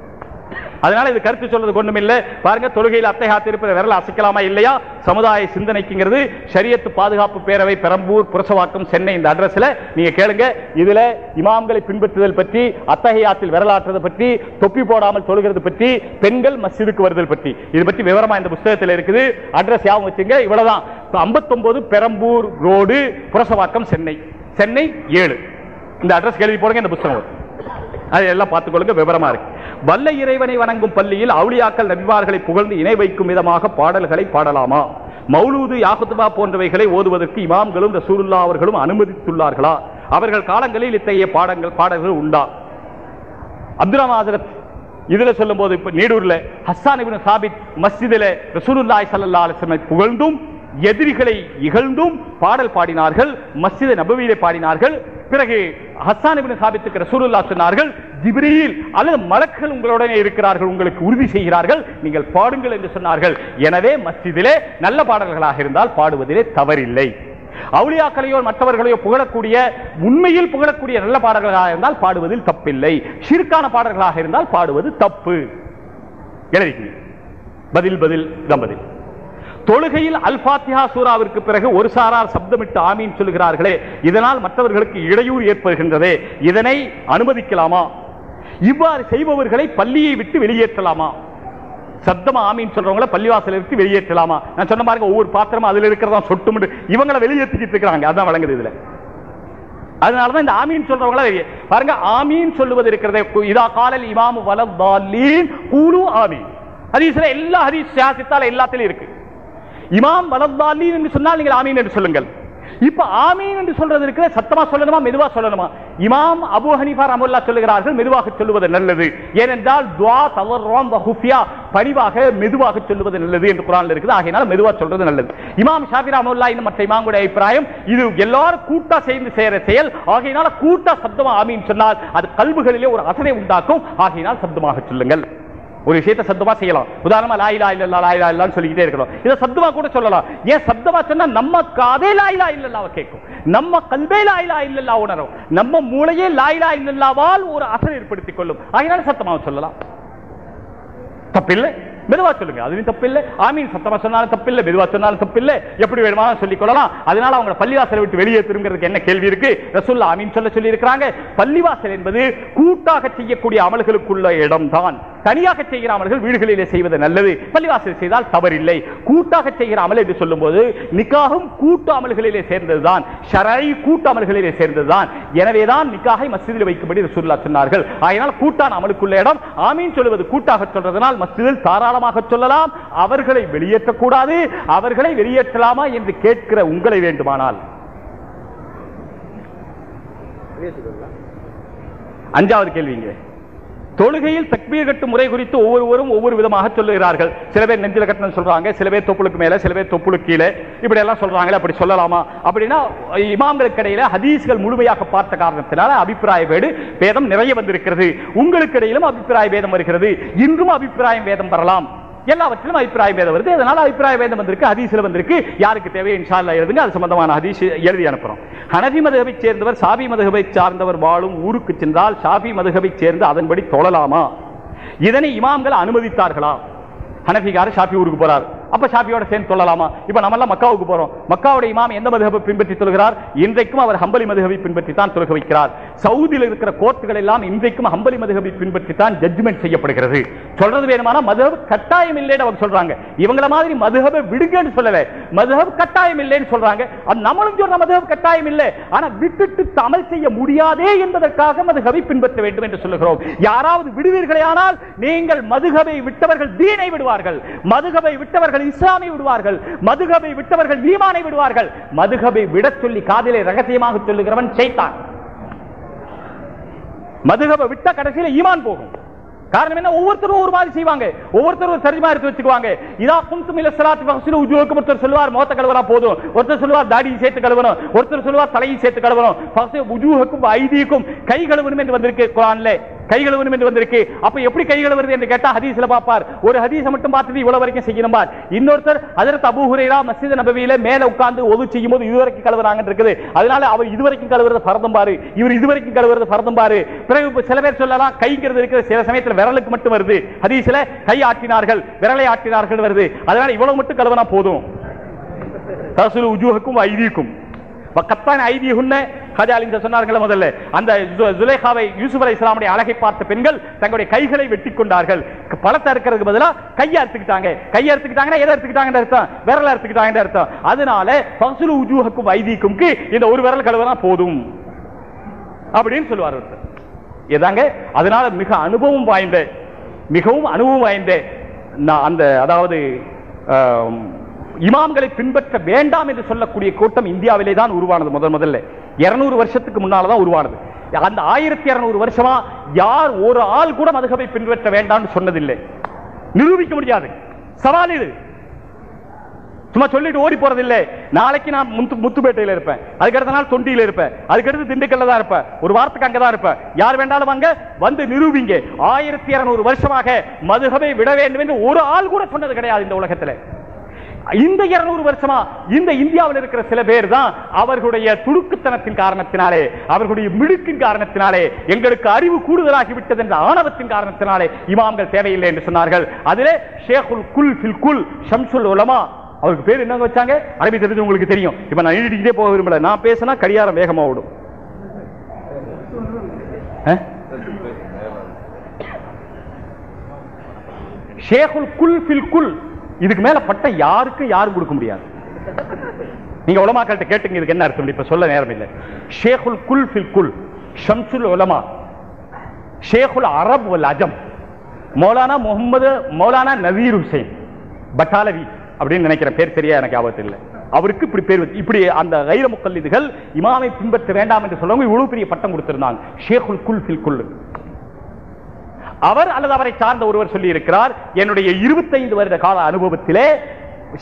A: அதனால இது கருத்து சொல்றது ஒண்ணும் இல்லை. பாருங்க தொழுகையில் அத்தை காத்திருப்பதை விரல் அசைக்கலாமா இல்லையா? சமுதாய சிந்தனைக்குங்கிறது ஷரியத்து பாதுகாப்பு பேரவை பெரம்பூர் புரசவாக்கம் சென்னை இந்த அட்ரஸ்ல. நீங்க கேளுங்க. இதுல இமாம்களை பின்பற்றுதல் பற்றி அத்தகையாத்தில் விரலாற்றுறது பற்றி தொப்பி போடாமல் தொழுகிறது பற்றி பெண்கள் மசிதுக்கு வருதல் பற்றி. இது பற்றி விவரமா இந்த புஸ்தகத்தில் இருக்குது. அட்ரஸ் யாவும் வச்சுங்க இவ்வளவுதான். 59 பெரம்பூர் ரோடு புரசவாக்கம் சென்னை. சென்னை ஏழு. இந்த அட்ரஸ் எழுதி போடுங்க இந்த புஸ்தகம் வரும். அதை எல்லாம் பார்த்துக்கொள்ளுங்க விவரமா இருக்கு. வல்ல இறைவனை வணங்கும் பள்ளியில் அவுளியாக்கள் நபிமார்களை புகழ்ந்து இணை வைக்கும் விதமாக பாடல்களை பாடலாமா? மௌலூது யாகுத்துபா போன்றவைகளை ஓதுவதற்கு இமாம்களும் ரசூலுல்லா அவர்களும் அனுமதித்துள்ளார்களா? அவர்கள் காலங்களில் இத்தகைய பாடங்கள் பாடல்கள் உண்டா? அப்துல் ஹசரத் இதுல சொல்லும் போது இப்ப நீடூர்ல ஹஸ்ஸான் இபின் சாபித் மஸ்ஜிதில ரசூலுல்லாய் சல்லா அலிஸ்லமை புகழ்ந்தும் எதிரிகளை இகழ்ந்தும் பாடல் பாடினார்கள் மஸ்ஜித் நபவியிலே பாடினார்கள். பிறகு ஹசான் இப்னு சாபித்துக்கு சொன்னார்கள் ஜிப்ரியில் அல்லது மலக்குகள் உங்களுடனே இருக்கிறார்கள் உங்களுக்கு உறுதி செய்கிறார்கள் நீங்கள் பாடுங்கள் என்று சொன்னார்கள். எனவே மஸ்ஜிதிலே நல்ல பாடல்களாக இருந்தால் பாடுவதிலே தவறில்லை. அவுளியாக்களையோ மற்றவர்களையோ புகழக்கூடிய உண்மையில் புகழக்கூடிய நல்ல பாடல்களாக இருந்தால் பாடுவதில் தப்பில்லை. ஷிர்கான பாடல்களாக இருந்தால் பாடுவது தப்பு. எழுதிக்கங்க பதில் பதில் தம்பதில் தொழுகையில் அல் ஃபாத்திஹா சூராவிற்கு பிறகு ஒரு சாரார் சப்தமிட்டு ஆமீன் சொல்கிறார்களே இதனால் மற்றவர்களுக்கு இடையூறு ஏற்படுகின்றதே. இதனை அனுமதிக்கலாமா? இவ்வாறு செய்பவர்களை பள்ளியை விட்டு வெளியேற்றலாமா? சத்தமா ஆமீன் சொல்றவங்கள பள்ளிவாசல இருக்கு வெளியேற்றலாமா? நான் சொன்ன பாருங்க ஒவ்வொரு பாத்திரமும் அதுல இருக்கிறதா சொட்டு இவங்களை வெளியேற்றிக்கிட்டு இருக்கிறாங்க அதான் வழங்குது இதுல. அதனாலதான் இந்த ஆமீன் சொல்றவங்கள பாருங்க ஆமீன் சொல்லுவது இருக்கிறதே இதா காலல் இமாமு வலதாலீன் கூலு ஆமீன். ஹதீஸ்ல எல்லா ஹதீஸ் சியாசித்தால எல்லாத்திலும் இருக்கு. இமாம் வலதாலீன் என்று சொன்னால் நீங்கள் ஆமீன் என்று சொல்லுங்கள். இப்ப ஆமீன் என்று சொல்றது இருக்கிற சத்தமா சொல்லணுமா மெதுவா சொல்லணுமா? இமாம் அபு ஹனிஃபா ரமுல்லா சொல்லுகிறார்கள் மெதுவாக சொல்லுவது நல்லது. ஏனென்றால் துவா தவர்ரம் வஹுஃபியா பணிவாக மெதுவாக சொல்லுவது நல்லது என்று குரான் இருக்குது. ஆகையினால மெதுவாக சொல்றது நல்லது. இமாம் ஷாபி ரமுல்லா இன்னும் மற்ற இமாமுடைய அபிப்பிராயம் இது எல்லாரும் கூட்டா சேர்ந்து செய்யற செயல் ஆகையினால கூட்டா சப்தமா ஆமீன் சொன்னால் அது கல்விகளிலே ஒரு அசனை உண்டாக்கும். ஆகையினால் சப்தமாக சொல்லுங்கள். ஒரு விஷயத்தை சத்தமா செய்யலாம். உதாரணமா லாயிலா இல்லல்லா லாயிலா இல்லான்னு சொல்லிக்கிட்டே இருக்கிறோம் இதை சத்தமா கூட சொல்லலாம். ஏன் சத்தமா சொன்னா நம்ம காதே லாயிலா இல்லல்லாவை கேட்கும். நம்ம கல்வே லாயிலா இல்லல்லா உணரும். நம்ம மூளையே லாயிலா இல்லல்லாவால் ஒரு அசல் ஏற்படுத்திக் கொள்ளும். அதனால சத்தமா சொல்லலாம். தப்பில்லை. மெதுவா சொல்லுங்க. அதுவும் தப்பில்லை. ஆமீன். சத்தமா சொன்னாலும் தப்பில்லை. மெதுவா சொன்னாலும் தப்பில்லை. எப்படி வேணுமானாலும் சொல்லிக் கொள்ளலாம். அதனால அவங்க பள்ளிவாசலை விட்டு வெளியே திரும்புறதுக்கு என்ன கேள்வி இருக்கு? ரசூல்லா ஆமீன் சொல்ல சொல்லி இருக்கிறாங்க பள்ளிவாசல் என்பது கூட்டாக செய்யக்கூடிய அமல்களுக்குள்ள இடம்தான். தனியாக செய்கிறாமல்கள் வீடுகளிலே செய்வது நல்லது. பள்ளிவாசல் செய்தால் தவறில்லை. கூட்டாக செய்கிற அமல் என்று சொல்லும்போது நிக்காகும் கூட்டு அமல்களிலே சேர்ந்ததுதான். ஷரை கூட்டு அமல்களிலே சேர்ந்ததுதான். எனவேதான் நிக்காகை மஸ்ஜிதில் வைக்கும்படி ரசூல்லா சொன்னார்கள். ஆயினால் கூட்டான அமலுக்குள்ள இடம். ஆமீன் சொல்லுவது கூட்டாக சொல்றதனால் மஸ்ஜிதில் தாராளமாக சொல்லலாம். அவர்களை வெளியேற்றக்கூடாது. அவர்களை வெளியேற்றலாமா என்று கேட்கிற உங்களை வேண்டுமானால். அஞ்சாவது கேள்விங்க தொழுகையில் தக்பீர் கட்டும் முறை குறித்து ஒவ்வொருவரும் ஒவ்வொரு விதமாக சொல்லுகிறார்கள். சில பேர் நெஞ்சில கட்டணும் சொல்றாங்க சில பேர் தொப்புளுக்கு மேல சில பேர் தொப்புளுக்கு கீழே. இப்படி எல்லாம் சொல்றாங்களே அப்படி சொல்லலாமா? அப்படின்னா இமாம்களுக்கு இடையில ஹதீஸ்கள் முழுமையாக பார்த்த காரணத்தினால அபிப்பிராய வேடு வேதம் நிறைய வந்திருக்கிறது. உங்களுக்கு இடையிலும் அபிப்பிராய வேதம் வருகிறது. இன்றும் அபிப்பிராயம் வேதம் வரலாம். எல்லாவற்றிலும் அபிப்பிராய வேதம் வருது. அதனால அபிப்பிராய வேதம் வந்திருக்கு? ஹதீஸ்ல வந்திருக்கு. யாருக்கு தேவை? இன்ஷால்லா எழுதுங்க. அது சம்பந்தமான ஹதீஸ் எழுதி அனுப்புறோம். ஹனஃபி மதுகபை சேர்ந்தவர் சாபி மதுகபை சார்ந்தவர் வாழும் ஊருக்கு சென்றால் சாபி மதுகபை சேர்ந்து அதன்படி தொழலாமா? இதனை இமாம்கள் அனுமதித்தார்களா? ஹனபிகார ஷாபி ஊருக்கு போறார். அப்ப ஷாபியோட சேர்ந்து சொல்லலாமா? இப்ப நம்ம எல்லாம் மக்காவுக்கு போறோம். மக்காவுடைய இமாம் எந்த மதுகபை பின்பற்றி சொல்கிறார்? இன்றைக்கும் அவர் ஹம்பலி மதுகபை பின்பற்றி தான் தொழுக வைக்கிறார். சவுதியில் இருக்கிற கோர்ட்டுகள் எல்லாம் இன்றைக்கும் ஹம்பலி மதுகபை பின்பற்றி தான் ஜட்ஜ்மெண்ட் செய்யப்படுகிறது. சொல்றது வேணுமானா மதுஹப் கட்டாயம் இல்லைன்னு அவங்க சொல்றாங்க. இவங்கள மாதிரி மதுஹபை விடுங்கன்னு சொல்லல. மதுஹப் கட்டாயம் இல்லைன்னு சொல்றாங்க. அது நம்மளும் சொல்ற மதுஹப் கட்டாயம் இல்லை. ஆனா விட்டுட்டு அமல் செய்ய முடியாதே என்பதற்காக மதுஹபை பின்பற்ற வேண்டும் என்று சொல்லுகிறோம். யாராவது விடுவீர்களே ஆனால் நீங்கள் மதுஹபை விட்டவர்கள் தீனை விடுவார்கள். மதுஹபை விட்டவர்கள் விட்டவர்கள் இஸ்லாமை விடுவார்கள். மதுகபை விட்டவர்கள் ஈமானை விடுவார்கள். மதுகபை விட சொல்லி காதிலே ரகசியமாக சொல்லுகிறவன் செய்தான் மதுகபை விட்ட கடைசியில் ஈமான் போகும். காரணம் என்ன? ஒவ்வொருத்தரும் ஒரு மாதிரி செய்வாங்க. ஒவ்வொருத்தரும் ஒரு தர்ஜமா எடுத்து வச்சுக்குவாங்க. இதா குந்தும் இல்ல சலாத்து ஃபக்ஸிலு உஜூஹக்கும் ஒருத்தர் சொல்லுவார் முகத்தை கழுவனா போதும். ஒருத்தர் சொல்லுவார் தாடியை சேர்த்து கழுவணும். ஒருத்தர் சொல்லுவார் தலையை சேர்த்து கழுவணும். ஃபக்ஸி உஜூஹக்கும் ஐதீக்கும் கை கழுவணும் என்று வந்திருக்கு குரான்ல கை கழுவணும் என்று வந்திருக்கு. அப்ப எப்படி கை கழுவுறது என்று கேட்டா ஹதீஸ்ல பார்ப்பார். ஒரு ஹதீஸை மட்டும் பார்த்துட்டு இவ்வளவு வரைக்கும் செய்யணும் இன்னொருத்தர் அதற்கு அபூ ஹுரைரா மஸ்ஜித் நபவியில மேல உட்கார்ந்து ஒது செய்யும் போது இதுவரைக்கும் கழுவுறாங்க இருக்குது. அதனால அவர் இதுவரைக்கும் கழுவுறது பரதம் பாரு. இவர் இதுவரைக்கும் கழுவுறது பரதம் பாரு. பிறகு சில பேர் சொல்லலாம் கைங்கிறது இருக்கிற சில சமயத்துல விரலுக்கு மட்டும் வருது. ஹதீஸ்ல கை ஆட்டினார்கள் விரலை ஆட்டினார்கள் வருது. அதனால இவ்வளவு மட்டும் கழுவனா போதும். தசுலு உஜூஹக்கும் ஐதீக்கும். கத்தான் ஐதீகுன்ன ஹஜாலின் சொன்னார்கள் முதல்ல. அந்த ஜுலேஹாவை யூசுப் அலை இஸ்லாமுடைய அழகை பார்த்த பெண்கள் தங்களுடைய கைகளை வெட்டி கொண்டார்கள். பழத்தை இருக்கிறதுக்கு பதிலாக கையை அறுத்துக்கிட்டாங்க. கையை அறுத்துக்கிட்டாங்கன்னா எதை அறுத்துக்கிட்டாங்கன்னு அர்த்தம்? விரலை அறுத்துக்கிட்டாங்கன்னு அர்த்தம். அதனால பசுலு உஜூஹக்கும் ஐதீக்கும்க்கு இந்த ஒரு விரல் கழுவுனா போதும். அப்படின்னு சொல்லுவார் ஒருத்தர். இதாங்க அதனால மிக அனுபவம் வாய்ந்த மிகவும் அனுபவம் வாய்ந்த நான் அந்த அதாவது இமாம்களை பின்பற்ற வேண்டாம் என்று சொல்லக்கூடிய கூட்டம் இந்தியாவிலே தான் உருவானது முதல் முதல்ல. 200 வருஷத்துக்கு முன்னால்தான் உருவானது. அந்த ஆயிரத்தி இருநூறு வருஷமா யார் ஒரு ஆள் கூட மதுகபை பின்பற்ற வேண்டாம்னு சொன்னதில்லை. நிரூபிக்க முடியாது. சவால் இது. சும்மா சொல்லிட்டு ஓடி போறது இல்ல நாளைக்கு நான் முத்து முத்துப்பேட்டையில இருப்பேன். அதுக்கடுத்த நாள் தொண்டியில இருப்பேன். அதுக்கடுத்து திண்டுக்கல்ல தான் இருப்பேன். ஒரு வாரத்துக்கு அங்கதான் இருப்பேன். யார் வேண்டாலும் வாங்க வந்து நிரூபிங்க. ஆயிரத்தி இருநூறு வருஷமாக மதுகபை விட வேண்டும் என்று ஒரு ஆள் கூட சொன்னது கிடையாது இந்த உலகத்துல. இந்த 200 வருஷமா இந்த இந்தியாவில் இருக்கிற சில பேர் தான் அவர்களுடைய துடுக்குத்தனத்தின் காரணத்தினாலே அவர்களுடைய மிடுக்கின் காரணத்தினாலே எங்களுக்கு அறிவு கூடுதலாகி விட்டது என்ற ஆணவத்தின் காரணத்தினாலே இமாம்கள் தேவையில்லை என்று சொன்னார்கள். அதிலே ஷேகுல் குல் ஃபில் குல் ஷம்சுல் உலமா அவருக்கு பேர் என்ன வச்சாங்க? அரபி தெரிஞ்சு உங்களுக்கு தெரியும். இப்ப நான் எழுதிக்கிட்டே போக விரும்பல. நான் பேசினா கடியாரம் வேகமா ஓடும். ஷேகுல் குல் ஃபில் குல் இதுக்கு மேல பட்டம் யாருக்கும் யாரும் கொடுக்க முடியாது. நீங்க உலமாக்கள்கிட்ட கேட்டுங்க இதுக்கு என்ன அர்த்தம்? இப்ப சொல்ல நேரம் இல்லை. ஷேகுல் குல் ஃபில் குல் ஷம்சுல் உலமா. ஷேகுல் அரப் வல் அஜம். மௌலானா முகமது மௌலானா நவீர் ஹுசைன் பட்டாலவி அப்படின்னு நினைக்கிற பேர் சரியா எனக்கு ஆபத்து இல்லை. அவருக்கு இப்படி பேர் வச்சு- இப்படி அந்த கைர முக்கல்லிதுகள் இமாமை பின்பற்ற வேண்டாம் என்று சொல்லவங்க இவ்வளவு பெரிய பட்டம் கொடுத்திருந்தாங்க. ஷேகுல் குல் ஃபில் குல். அவர் அல்லது அவரை சார்ந்த ஒருவர் சொல்லி இருக்கிறார் என்னுடைய 25 வருட கால அனுபவத்திலே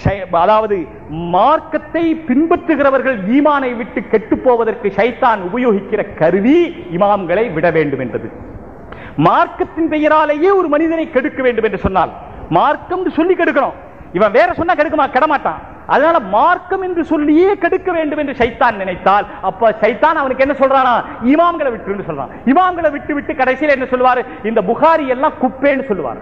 A: ஷை- அதாவது மார்க்கத்தை பின்பற்றுகிறவர்கள் ஈமானை விட்டு கெட்டு போவதற்கு சைத்தான் உபயோகிக்கிற கருவி இமாம்களை விட வேண்டும் என்றது. மார்க்கத்தின் பெயராலேயே ஒரு மனிதனை கெடுக்க வேண்டும் என்று சொன்னால் மார்க்கம் சொல்லி கெடுக்கணும். இவன் வேற சொன்னா கெடுக்குமா? கெடமாட்டான். அதனால மார்க்கம் என்று சொல்லியே கெடுக்க வேண்டும் என்று சைத்தான் நினைத்தால் அப்ப சைத்தான் அவனுக்கு என்ன சொல்றானா? இமாம்களை விட்டு சொல்றான். இமாம்களை விட்டு விட்டு கடைசியில் என்ன சொல்லுவாரு? இந்த புகாரி எல்லாம் குப்பேன்னு சொல்லுவாரு.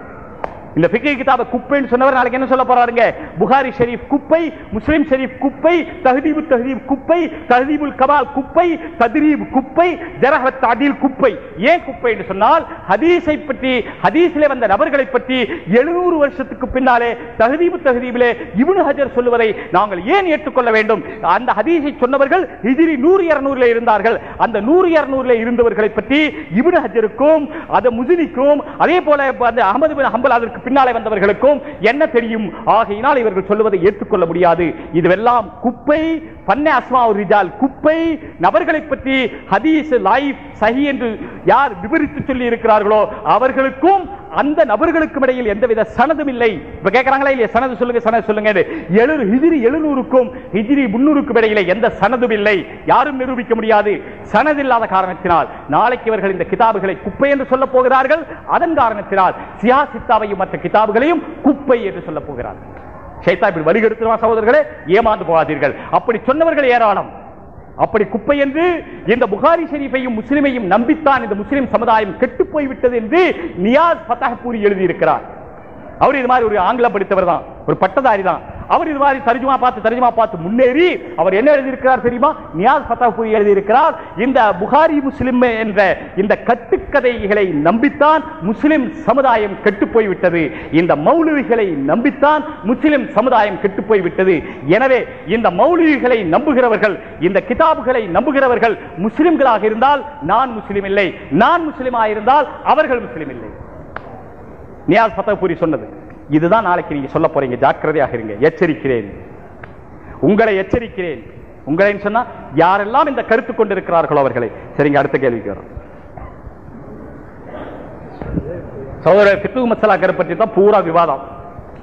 A: இந்த பிக்கை கிதாப குப்பைன்னு சொன்னவர் நாளைக்கு என்ன சொல்ல போறாருங்க? புகாரி ஷெரீப் குப்பை முஸ்லீம் ஷெரீப் குப்பை தஹதீபு தஹதீப் குப்பை தஹதீபுல் கபால் குப்பை தத்ரீப் குப்பை ஜரஹத் தாதீல் குப்பை. ஏன் குப்பை என்று சொன்னால் ஹதீஸை பற்றி ஹதீஸிலே வந்த நபர்களை பற்றி 700 வருஷத்துக்கு பின்னாலே தஹதீபு தஹதீபிலே இப்னு ஹஜர் சொல்லுவதை நாங்கள் ஏன் ஏற்றுக்கொள்ள வேண்டும்? அந்த ஹதீஸை சொன்னவர்கள் ஹிஜ்ரி 100 200 இருந்தார்கள். அந்த 100 200 இருந்தவர்களை பற்றி இப்னு ஹஜருக்கும் அது முஸ்லிக்கும் அதே போல அந்த அகமது பின் ஹம்பல் அதற்கு பின்னாலே வந்தவர்களுக்கும் என்ன தெரியும்? ஆகையினால் இவர்கள் சொல்லுவதை ஏற்றுக்கொள்ள முடியாது. இதுவெல்லாம் குப்பை பன்ன அஸ்மா ரிஜால் குப்பை நபர்களை பற்றி ஹதீஸ் லைஃப் சஹி என்று யார் விவரித்து சொல்லி இருக்கிறார்களோ அவர்களுக்கும் அந்த நபர்களுக்கும் இடையில் எந்தவித சனதும் இல்லை. இப்ப கேட்கிறாங்களா இல்லையா? சனது சொல்லுங்க சனது சொல்லுங்க எழுநூறு ஹிஜிரி எழுநூறுக்கும் ஹிஜிரி முன்னூறுக்கும் இடையில எந்த சனதும் இல்லை. யாரும் நிரூபிக்க முடியாது. சனது இல்லாத காரணத்தினால் நாளைக்கு இவர்கள் இந்த கிதாபுகளை குப்பை என்று சொல்ல போகிறார்கள். அதன் காரணத்தினால் சியா சித்தாவையும் மற்ற கிதாபுகளையும் குப்பை என்று சொல்ல போகிறார்கள். ஷைத்தா இப்படி வழிகெடுத்துருவா சகோதரர்களே ஏமாந்து போகாதீர்கள். அப்படி சொன்னவர்கள் ஏராளம். அப்படி குப்பை என்று இந்த புகாரி ஷெரீஃபையும் முஸ்லிமையும் நம்பித்தான் இந்த முஸ்லிம் சமுதாயம் கெட்டு போய்விட்டது என்று நியாஸ் பத்தாகப்பூரி எழுதியிருக்கிறார். அவர் இது மாதிரி ஒரு ஆங்கிலம் படித்தவர் தான் ஒரு பட்டதாரி தான். அவர் இது மாதிரி தரிஜுமா பார்த்து தரிஜுமா பார்த்து முன்னேறி அவர் என்ன எழுதியிருக்கிறார் தெரியுமா? நியாஸ் பத்தாபூரி எழுதியிருக்கிறார் இந்த புகாரி முஸ்லிம் என்ற இந்த கட்டுக்கதைகளை நம்பித்தான் முஸ்லிம் சமுதாயம் கெட்டு போய்விட்டது. இந்த மௌலவிகளை நம்பித்தான் முஸ்லிம் சமுதாயம் கெட்டு போய்விட்டது. எனவே இந்த மௌலவிகளை நம்புகிறவர்கள் இந்த கிதாபுகளை நம்புகிறவர்கள் முஸ்லிம்களாக இருந்தால் நான் முஸ்லிம் இல்லை. நான் முஸ்லிமாக இருந்தால் அவர்கள் முஸ்லிம் இல்லை. நியாஸ் பத்தாபூரி சொன்னது. இதுதான் நாளைக்கு நீங்க சொல்ல போறீங்க. ஜாக்கிரதையாக இருங்க. எச்சரிக்கிறேன். உங்களை எச்சரிக்கிறேன். உங்களை சொன்னா யாரெல்லாம் இந்த கருத்து கொண்டிருக்கிறார்களோ அவர்களை. சரிங்க அடுத்த கேள்விக்கு வரும். சகோதர பிக்கு மசாலாக்கரை பற்றி தான் பூரா விவாதம்.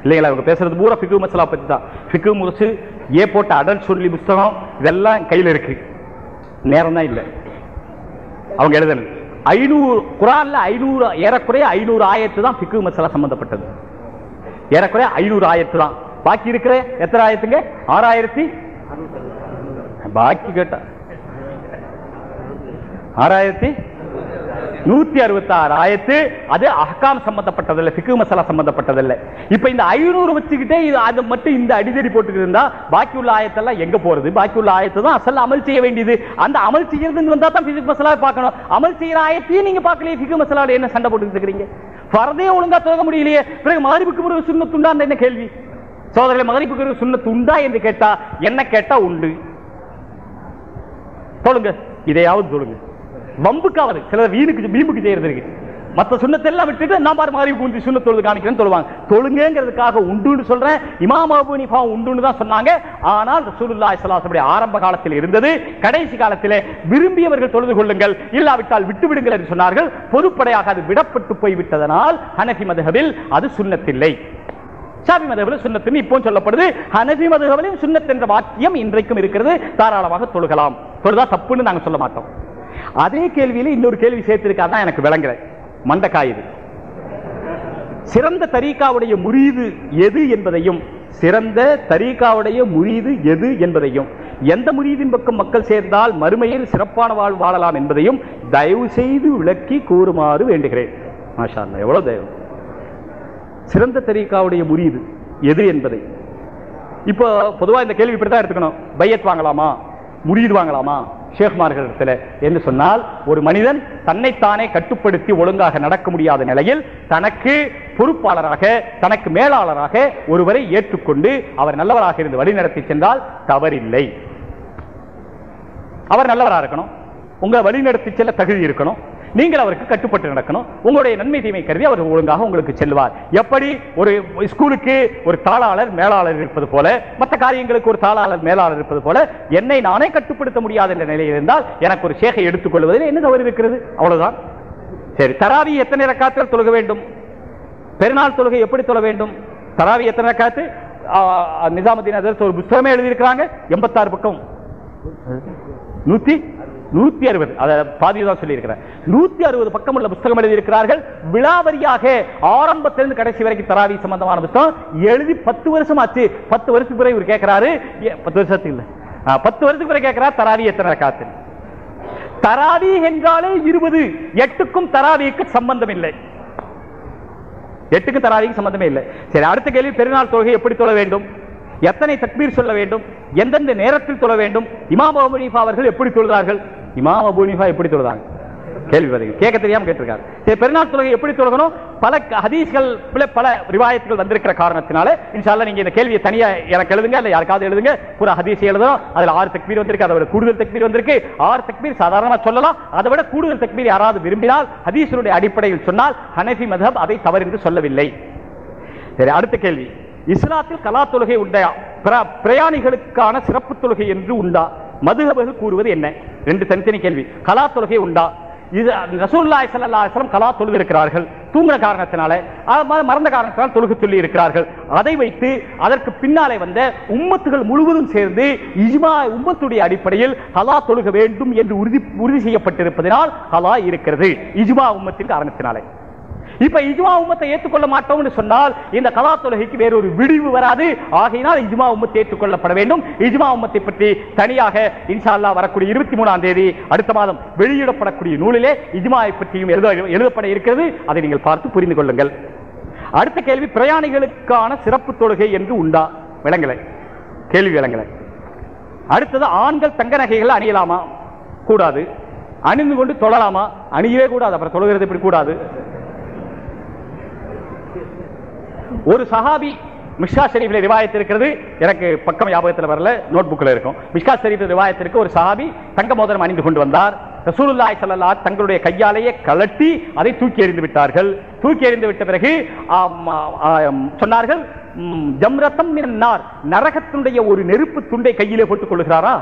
A: இல்லைங்களா இவங்க பேசுறது பூரா பிக்கு மசாலா பற்றி தான் பிக்கு முறிச்சு ஏ போட்ட அடல் சொல்லி புஸ்தகம் இதெல்லாம் கையில் இருக்கு. நேரம் தான் இல்லை. அவங்க எழுதணும் ஐநூறு குரான்ல ஐநூறு ஏறக்குறைய ஐநூறு ஆயிரத்து தான் பிக்கு மசாலா சம்பந்தப்பட்டது. ஏறக்குறைய ஐநூறு ஆயத்து தான் பாக்கி இருக்கிற எத்தனை ஆயத்துங்க ஆறாயிரத்தி பாக்கி கேட்டா. ஆறாயிரத்தி நூத்தி அறுபத்தி ஆறு ஆயத்து அது அஹ்காம் சம்பந்தப்பட்டதில்ல சிக்கு மசாலா சம்பந்தப்பட்டதில்ல. இப்ப இந்த ஐநூறு வச்சுக்கிட்டே இது அது மட்டும் இந்த அடிதடி போட்டுக்கிட்டு இருந்தா பாக்கி உள்ள ஆயத்தெல்லாம் எங்க போறது? பாக்கி உள்ள ஆயத்தை தான் அசல் அமல் செய்ய வேண்டியது. அந்த அமல் செய்யறதுன்னு வந்தா தான் ஃபிக்கு மசாலா பார்க்கணும். அமல் செய்யற ஆயத்தையும் நீங்க பார்க்கலையே ஃபிக்கு மசாலாவில் என்ன சண்டை போட்டுக்கிட்டு இருக்கிறீங்க? பரதே ஒழுங்கா தொழக முடியலையே. பிறகு மகரிப்புக்கு பிறகு சுண்ணத்துண்டா என்ன கேள்வி? சோதரர்களை மகரிப்புக்கு சுண்ணத்து உண்டா என்று கேட்டா என்ன கேட்டா உண்டு? சொல்லுங்க இதையாவது சொல்லுங்க. வம்புக்காவது சிலர் வீணுக்கு வீம்புக்கு செய்யறது இருக்கு மத்த சுண்ணத்தெல்லாம் விட்டுட்டு நான் பாரு மாறி கூந்தி சுண்ண தொழுது காமிக்கிறேன்னு சொல்லுவாங்க. தொழுங்கிறதுக்காக உண்டுன்னு சொல்றேன். இமாம் அபுனிஃபா உண்டுன்னு தான் சொன்னாங்க. ஆனால் ரசூலுல்லாஹி இஸ்லாசனுடைய ஆரம்ப காலத்தில் இருந்தது. கடைசி காலத்திலே விரும்பியவர்கள் தொழுது கொள்ளுங்கள். இல்லாவிட்டால் விட்டு விடுங்கள் என்று சொன்னார்கள். பொதுப்படையாக அது விடப்பட்டு போய் விட்டதனால் ஹனஃபி மதுஹபில் அது சுண்ணத்தில்லை. ஷாபி மதபில் சுண்ணத்துன்னு இப்போ சொல்லப்படுது. ஹனஃபி மதுகவலையும் சுண்ணத் என்ற வாக்கியம் இன்றைக்கும் இருக்கிறது. தாராளமாக தொழுகலாம். தொழுதா தப்புன்னு நாங்க சொல்ல மாட்டோம். அதே கேள்வியில இன்னொரு கேள்வி சேர்த்திருக்காதான் எனக்கு விளங்குற மண்டக்காய் சிறந்த தரீக்காவுடைய முரீது எது என்பதையும் சிறந்த தரீக்காவுடைய முரீது எது என்பதையும் எந்த முரீதின் பக்கம் மக்கள் சேர்ந்தால் மறுமையில் சிறப்பான வாழ் வாழலாம் என்பதையும் தயவு செய்து விளக்கி கூறுமாறு வேண்டுகிறேன். மாஷா எவ்வளவு தயவு. சிறந்த தரீக்காவுடைய முரீது எது என்பதை. இப்போ பொதுவாக இந்த கேள்வி இப்படி தான் எடுத்துக்கணும். பையத் வாங்கலாமா? முரீது வாங்கலாமா? ஷேக்மார்களிடத்தில் என்று சொன்னால் ஒரு மனிதன் தன்னைத்தானே கட்டுப்படுத்தி ஒழுங்காக நடக்க முடியாத நிலையில் தனக்கு பொறுப்பாளராக தனக்கு மேலாளராக ஒருவரை ஏற்றுக்கொண்டு அவர் நல்லவராக இருந்து வழிநடத்தி சென்றால் தவறில்லை. அவர் நல்லவரா இருக்கணும். உங்க வழிநடத்தி செல்ல தகுதி இருக்கணும். நீங்கள் அவருக்கு கட்டுப்பட்டு நடக்கணும். உங்களுடைய நன்மை தீமை கருதி அவர் ஒழுங்காக உங்களுக்கு செல்வார். எப்படி? ஒரு ஸ்கூலுக்கு ஒரு தாளாளர் மேலாளர் இருப்பது போல மற்ற காரியங்களுக்கு ஒரு தாளாளர் மேலாளர் இருப்பது போல என்னை நானே கட்டுப்படுத்த முடியாத என்ற நிலையில் இருந்தால் எனக்கு ஒரு சேகை எடுத்துக்கொள்வதில் என்ன தவறு இருக்கிறது? அவ்வளவுதான். சரி தராவி எத்தனை ரக்காத்தில் தொழுக வேண்டும்? பெருநாள் தொழுகை எப்படி தொழ வேண்டும்? தராவி எத்தனை ரக்காத்து? நிசாமுதீன் ஒரு புத்தகமே எழுதியிருக்கிறாங்க. எண்பத்தாறு பக்கம். நூத்தி நூத்தி அறுபது. அதை பாதியதான் சொல்லியிருக்கிறேன். நூத்தி அறுபது பக்கம் உள்ள புத்தகம் எழுதியிருக்கிறார்கள். விழாவரியாக ஆரம்பத்திலிருந்து கடைசி வரைக்கும் தராவி சம்பந்தமான புத்தகம் எழுதி பத்து வருஷம் ஆச்சு பத்து வருஷத்துக்கு பிறகு இவர் கேட்கிறாரு பத்து வருஷத்துக்கு இல்லை. பத்து வருஷத்துக்கு பிறகு கேட்கிறார் தராவி எத்தனை காத்து தராவி என்றாலே இருபது. எட்டுக்கும் தராவிக்கு சம்பந்தம் இல்லை எட்டுக்கு தராவிக்கு சம்பந்தமே இல்லை. சரி அடுத்த கேள்வி பெருநாள் தொழுகை எப்படி தொழ வேண்டும்? எத்தனை தக்பீர் சொல்ல வேண்டும்? எந்தெந்த நேரத்தில் தொழ வேண்டும்? இமாம் அவர்கள் எப்படி சொல்கிறார்கள் இமாம் அபு எப்படி தொழுதாங்க? கேள்வி பதில். கேட்க தெரியாம கேட்டிருக்காரு. சரி பெருநாள் தொழுகை எப்படி தொழுகணும்? பல ஹதீஸ்கள் பல- ரிவாயத்துகள் வந்திருக்கிற காரணத்தினால இன்ஷால்ல நீங்க இந்த கேள்வியை தனியா எனக்கு எழுதுங்க இல்ல யாருக்காவது எழுதுங்க. பூரா ஹதீஸ் எழுதணும். அதுல ஆறு தக்பீர் வந்திருக்கு அதை விட கூடுதல் தக்பீர் வந்திருக்கு. ஆறு தக்பீர் சாதாரணமா சொல்லலாம். அதை விட கூடுதல் தக்பீர் யாராவது விரும்பினால் ஹதீசனுடைய அடிப்படையில் சொன்னால் ஹனஃபி மதப் அதை தவறு என்று சொல்லவில்லை. சரி அடுத்த கேள்வி. இஸ்லாத்தில் கலா தொழுகை உண்டையா? பிரயாணிகளுக்கான சிறப்பு தொழுகை என்று உண்டா? மதுகபர்கள் கூறுவது என்ன? ரெண்டு தனித்தனி கேள்வி. கலா தொழுகை உண்டா? இது ரசூலுல்லாஹி ஸல்லல்லாஹு கலா தொழுது இருக்கிறார்கள் தூங்குற காரணத்தினால அது மாதிரி மறந்த காரணத்தினால் தொழுகு சொல்லி இருக்கிறார்கள் அதை வைத்து அதற்கு பின்னாலே வந்த உம்மத்துகள் முழுவதும் சேர்ந்து இஜ்மா உம்மத்துடைய அடிப்படையில் கலா தொழுக வேண்டும் என்று உறுதி உறுதி செய்யப்பட்டிருப்பதனால் கலா இருக்கிறது. இஜ்மா உம்மத்தின் காரணத்தினாலே. இப்ப இஜ்மா உம்மத்தை ஏற்றுக்கொள்ள மாட்டோம்னு சொன்னால் இந்த கலா தொழுகைக்கு வேறொரு விடிவு வராது. ஆகையினால் இஜ்மா உம்மத்தை ஏற்றுக்கொள்ளப்பட வேண்டும். இஜ்மா உம்மத்தை பற்றி தனியாக இன்ஷா அல்லாஹ் வரக்கூடிய இருபத்தி மூணாம் தேதி அடுத்த மாதம் வெளியிடப்படக்கூடிய நூலிலே இஜ்மாவை பற்றியும் எழுத எழுதப்பட இருக்கிறது. அதை நீங்கள் பார்த்து புரிந்து கொள்ளுங்கள். அடுத்த கேள்வி பிரயாணிகளுக்கான சிறப்பு தொழுகை என்று உண்டா? விளங்கலை. கேள்வி விளங்கலை. அடுத்தது ஆண்கள் தங்க நகைகள் அணியலாமா? கூடாது. அணிந்து கொண்டு தொழலாமா? அணியவே கூடாது. அப்புறம் தொழுகிறது இப்படி கூடாது? ஒரு சஹாபி மிஷ்கா ஷெரீஃபில் ரிவாயத் இருக்கிறது. எனக்கு பக்கம் ஞாபகத்தில் வரல நோட் புக்கில் இருக்கும். மிஷ்கா ஷெரீஃப் ரிவாயத்திற்கு ஒரு சஹாபி தங்க மோதிரம் அணிந்து கொண்டு வந்தார். ரசூலுல்லாய் சல்லா தங்களுடைய கையாலேயே கலட்டி அதை தூக்கி எறிந்து விட்டார்கள். தூக்கி எறிந்து விட்ட பிறகு சொன்னார்கள் ஜம்ரத்தம் நார். நரகத்தினுடைய ஒரு நெருப்பு துண்டை கையிலே போட்டுக் கொள்கிறாரா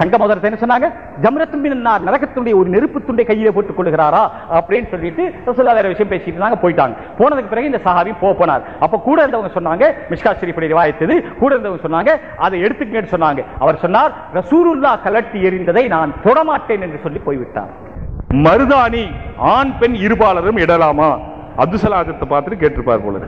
B: தங்க மோதிரத்தை என்ன சொன்னாங்க. ஜம்ரத்தும் மினன்னார் நரகத்துடைய ஒரு நெருப்பு துண்டை கையில போட்டுக் கொள்கிறாரா அப்படின்னு சொல்லிட்டு ரசூலுல்லாஹ் விஷயம் பேசிட்டு இருந்தாங்க போயிட்டாங்க. போனதுக்கு பிறகு இந்த சஹாபி போனார். அப்ப கூட இருந்தவங்க சொன்னாங்க மிஷ்கா ஷரீஃபுடைய வாய்த்தது கூட இருந்தவங்க சொன்னாங்க அதை எடுத்துக்கன்னு சொன்னாங்க. அவர் சொன்னார் ரசூருல்லா கலட்டி எறிந்ததை நான் தொடமாட்டேன் என்று சொல்லி போய்விட்டார்.
A: மருதாணி ஆண் பெண் இருபாலரும் இடலாமா? அப்துசலாஜத்தை பார்த்துட்டு கேட்டிருப்பார் போல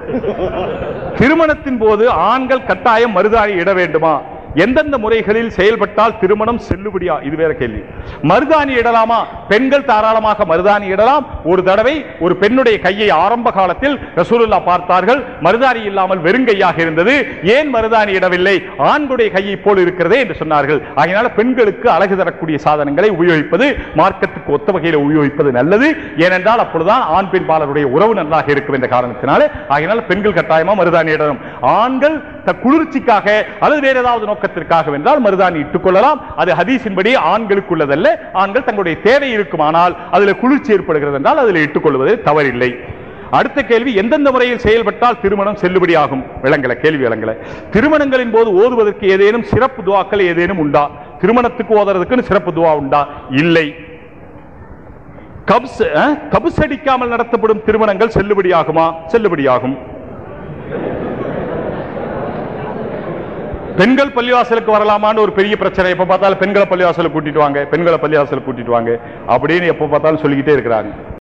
A: திருமணத்தின் போது ஆண்கள் கட்டாயம் மருதாணி இட வேண்டுமா? எந்தெந்த முறைகளில் செயல்பட்டால் திருமணம் செல்லுபடியா? இது வேற கேள்வி. மருதாணி இடலாமா? பெண்கள் தாராளமாக மருதாணி இடலாம். ஒரு தடவை ஒரு பெண்ணுடைய கையை ஆரம்ப காலத்தில் ரசூலுல்லா பார்த்தார்கள். மருதாணி இல்லாமல் வெறுங்கையாக இருந்தது. ஏன் மருதாணி இடவில்லை? ஆண்களுடைய கையை போல் இருக்கிறதே என்று சொன்னார்கள். ஆகையினால பெண்களுக்கு அழகு தரக்கூடிய சாதனங்களை உபயோகிப்பது மார்க்கத்துக்கு ஒத்த வகையில் உபயோகிப்பது நல்லது. ஏனென்றால் அப்பொழுதுதான் ஆண் பெண் பாலருடைய உறவு நன்றாக இருக்கும் என்ற காரணத்தினாலே ஆகையினால பெண்கள் கட்டாயமா மருதாணி இடணும். ஆண்கள் த குளிர்ச்சிக்காக அல்லது வேற ஏதாவது நோக்கத்திற்காக வென்றால் மருதாணி இட்டுக் கொள்ளலாம் அது ஹதீஸின்படி ஆண்களுக்கு உள்ளதல்ல ஆண்கள் தங்களுடைய தேவை இருக்குமானால் அதில் குளிர்ச்சி ஏற்படுகிறது என்றால் அதில் இட்டுக்கொள்வது தவறில்லை. அடுத்த கேள்வி எந்தெந்த முறையில் செயல்பட்டால் திருமணம் செல்லுபடியாகும்? விளங்கல கேள்வி விளங்கல. திருமணங்களின் போது ஓதுவதற்கு ஏதேனும் சிறப்பு துவாக்கள் ஏதேனும் உண்டா? திருமணத்துக்கு ஓதுறதுக்குன்னு சிறப்பு துவா உண்டா? இல்லை. கப்ஸ் கபுசடிக்காமல் நடத்தப்படும் திருமணங்கள் செல்லுபடியாகுமா? செல்லுபடியாகும். பெண்கள் பள்ளிவாசலுக்கு வரலாமான்னு ஒரு பெரிய பிரச்சனை. எப்ப பார்த்தாலும் பெண்களை பள்ளிவாசலுக்கு கூட்டிட்டு வாங்க பெண்களை பள்ளிவாசலுக்கு கூட்டிட்டு வாங்க அப்படின்னு எப்ப பார்த்தாலும் சொல்லிக்கிட்டே இருக்கிறாங்க.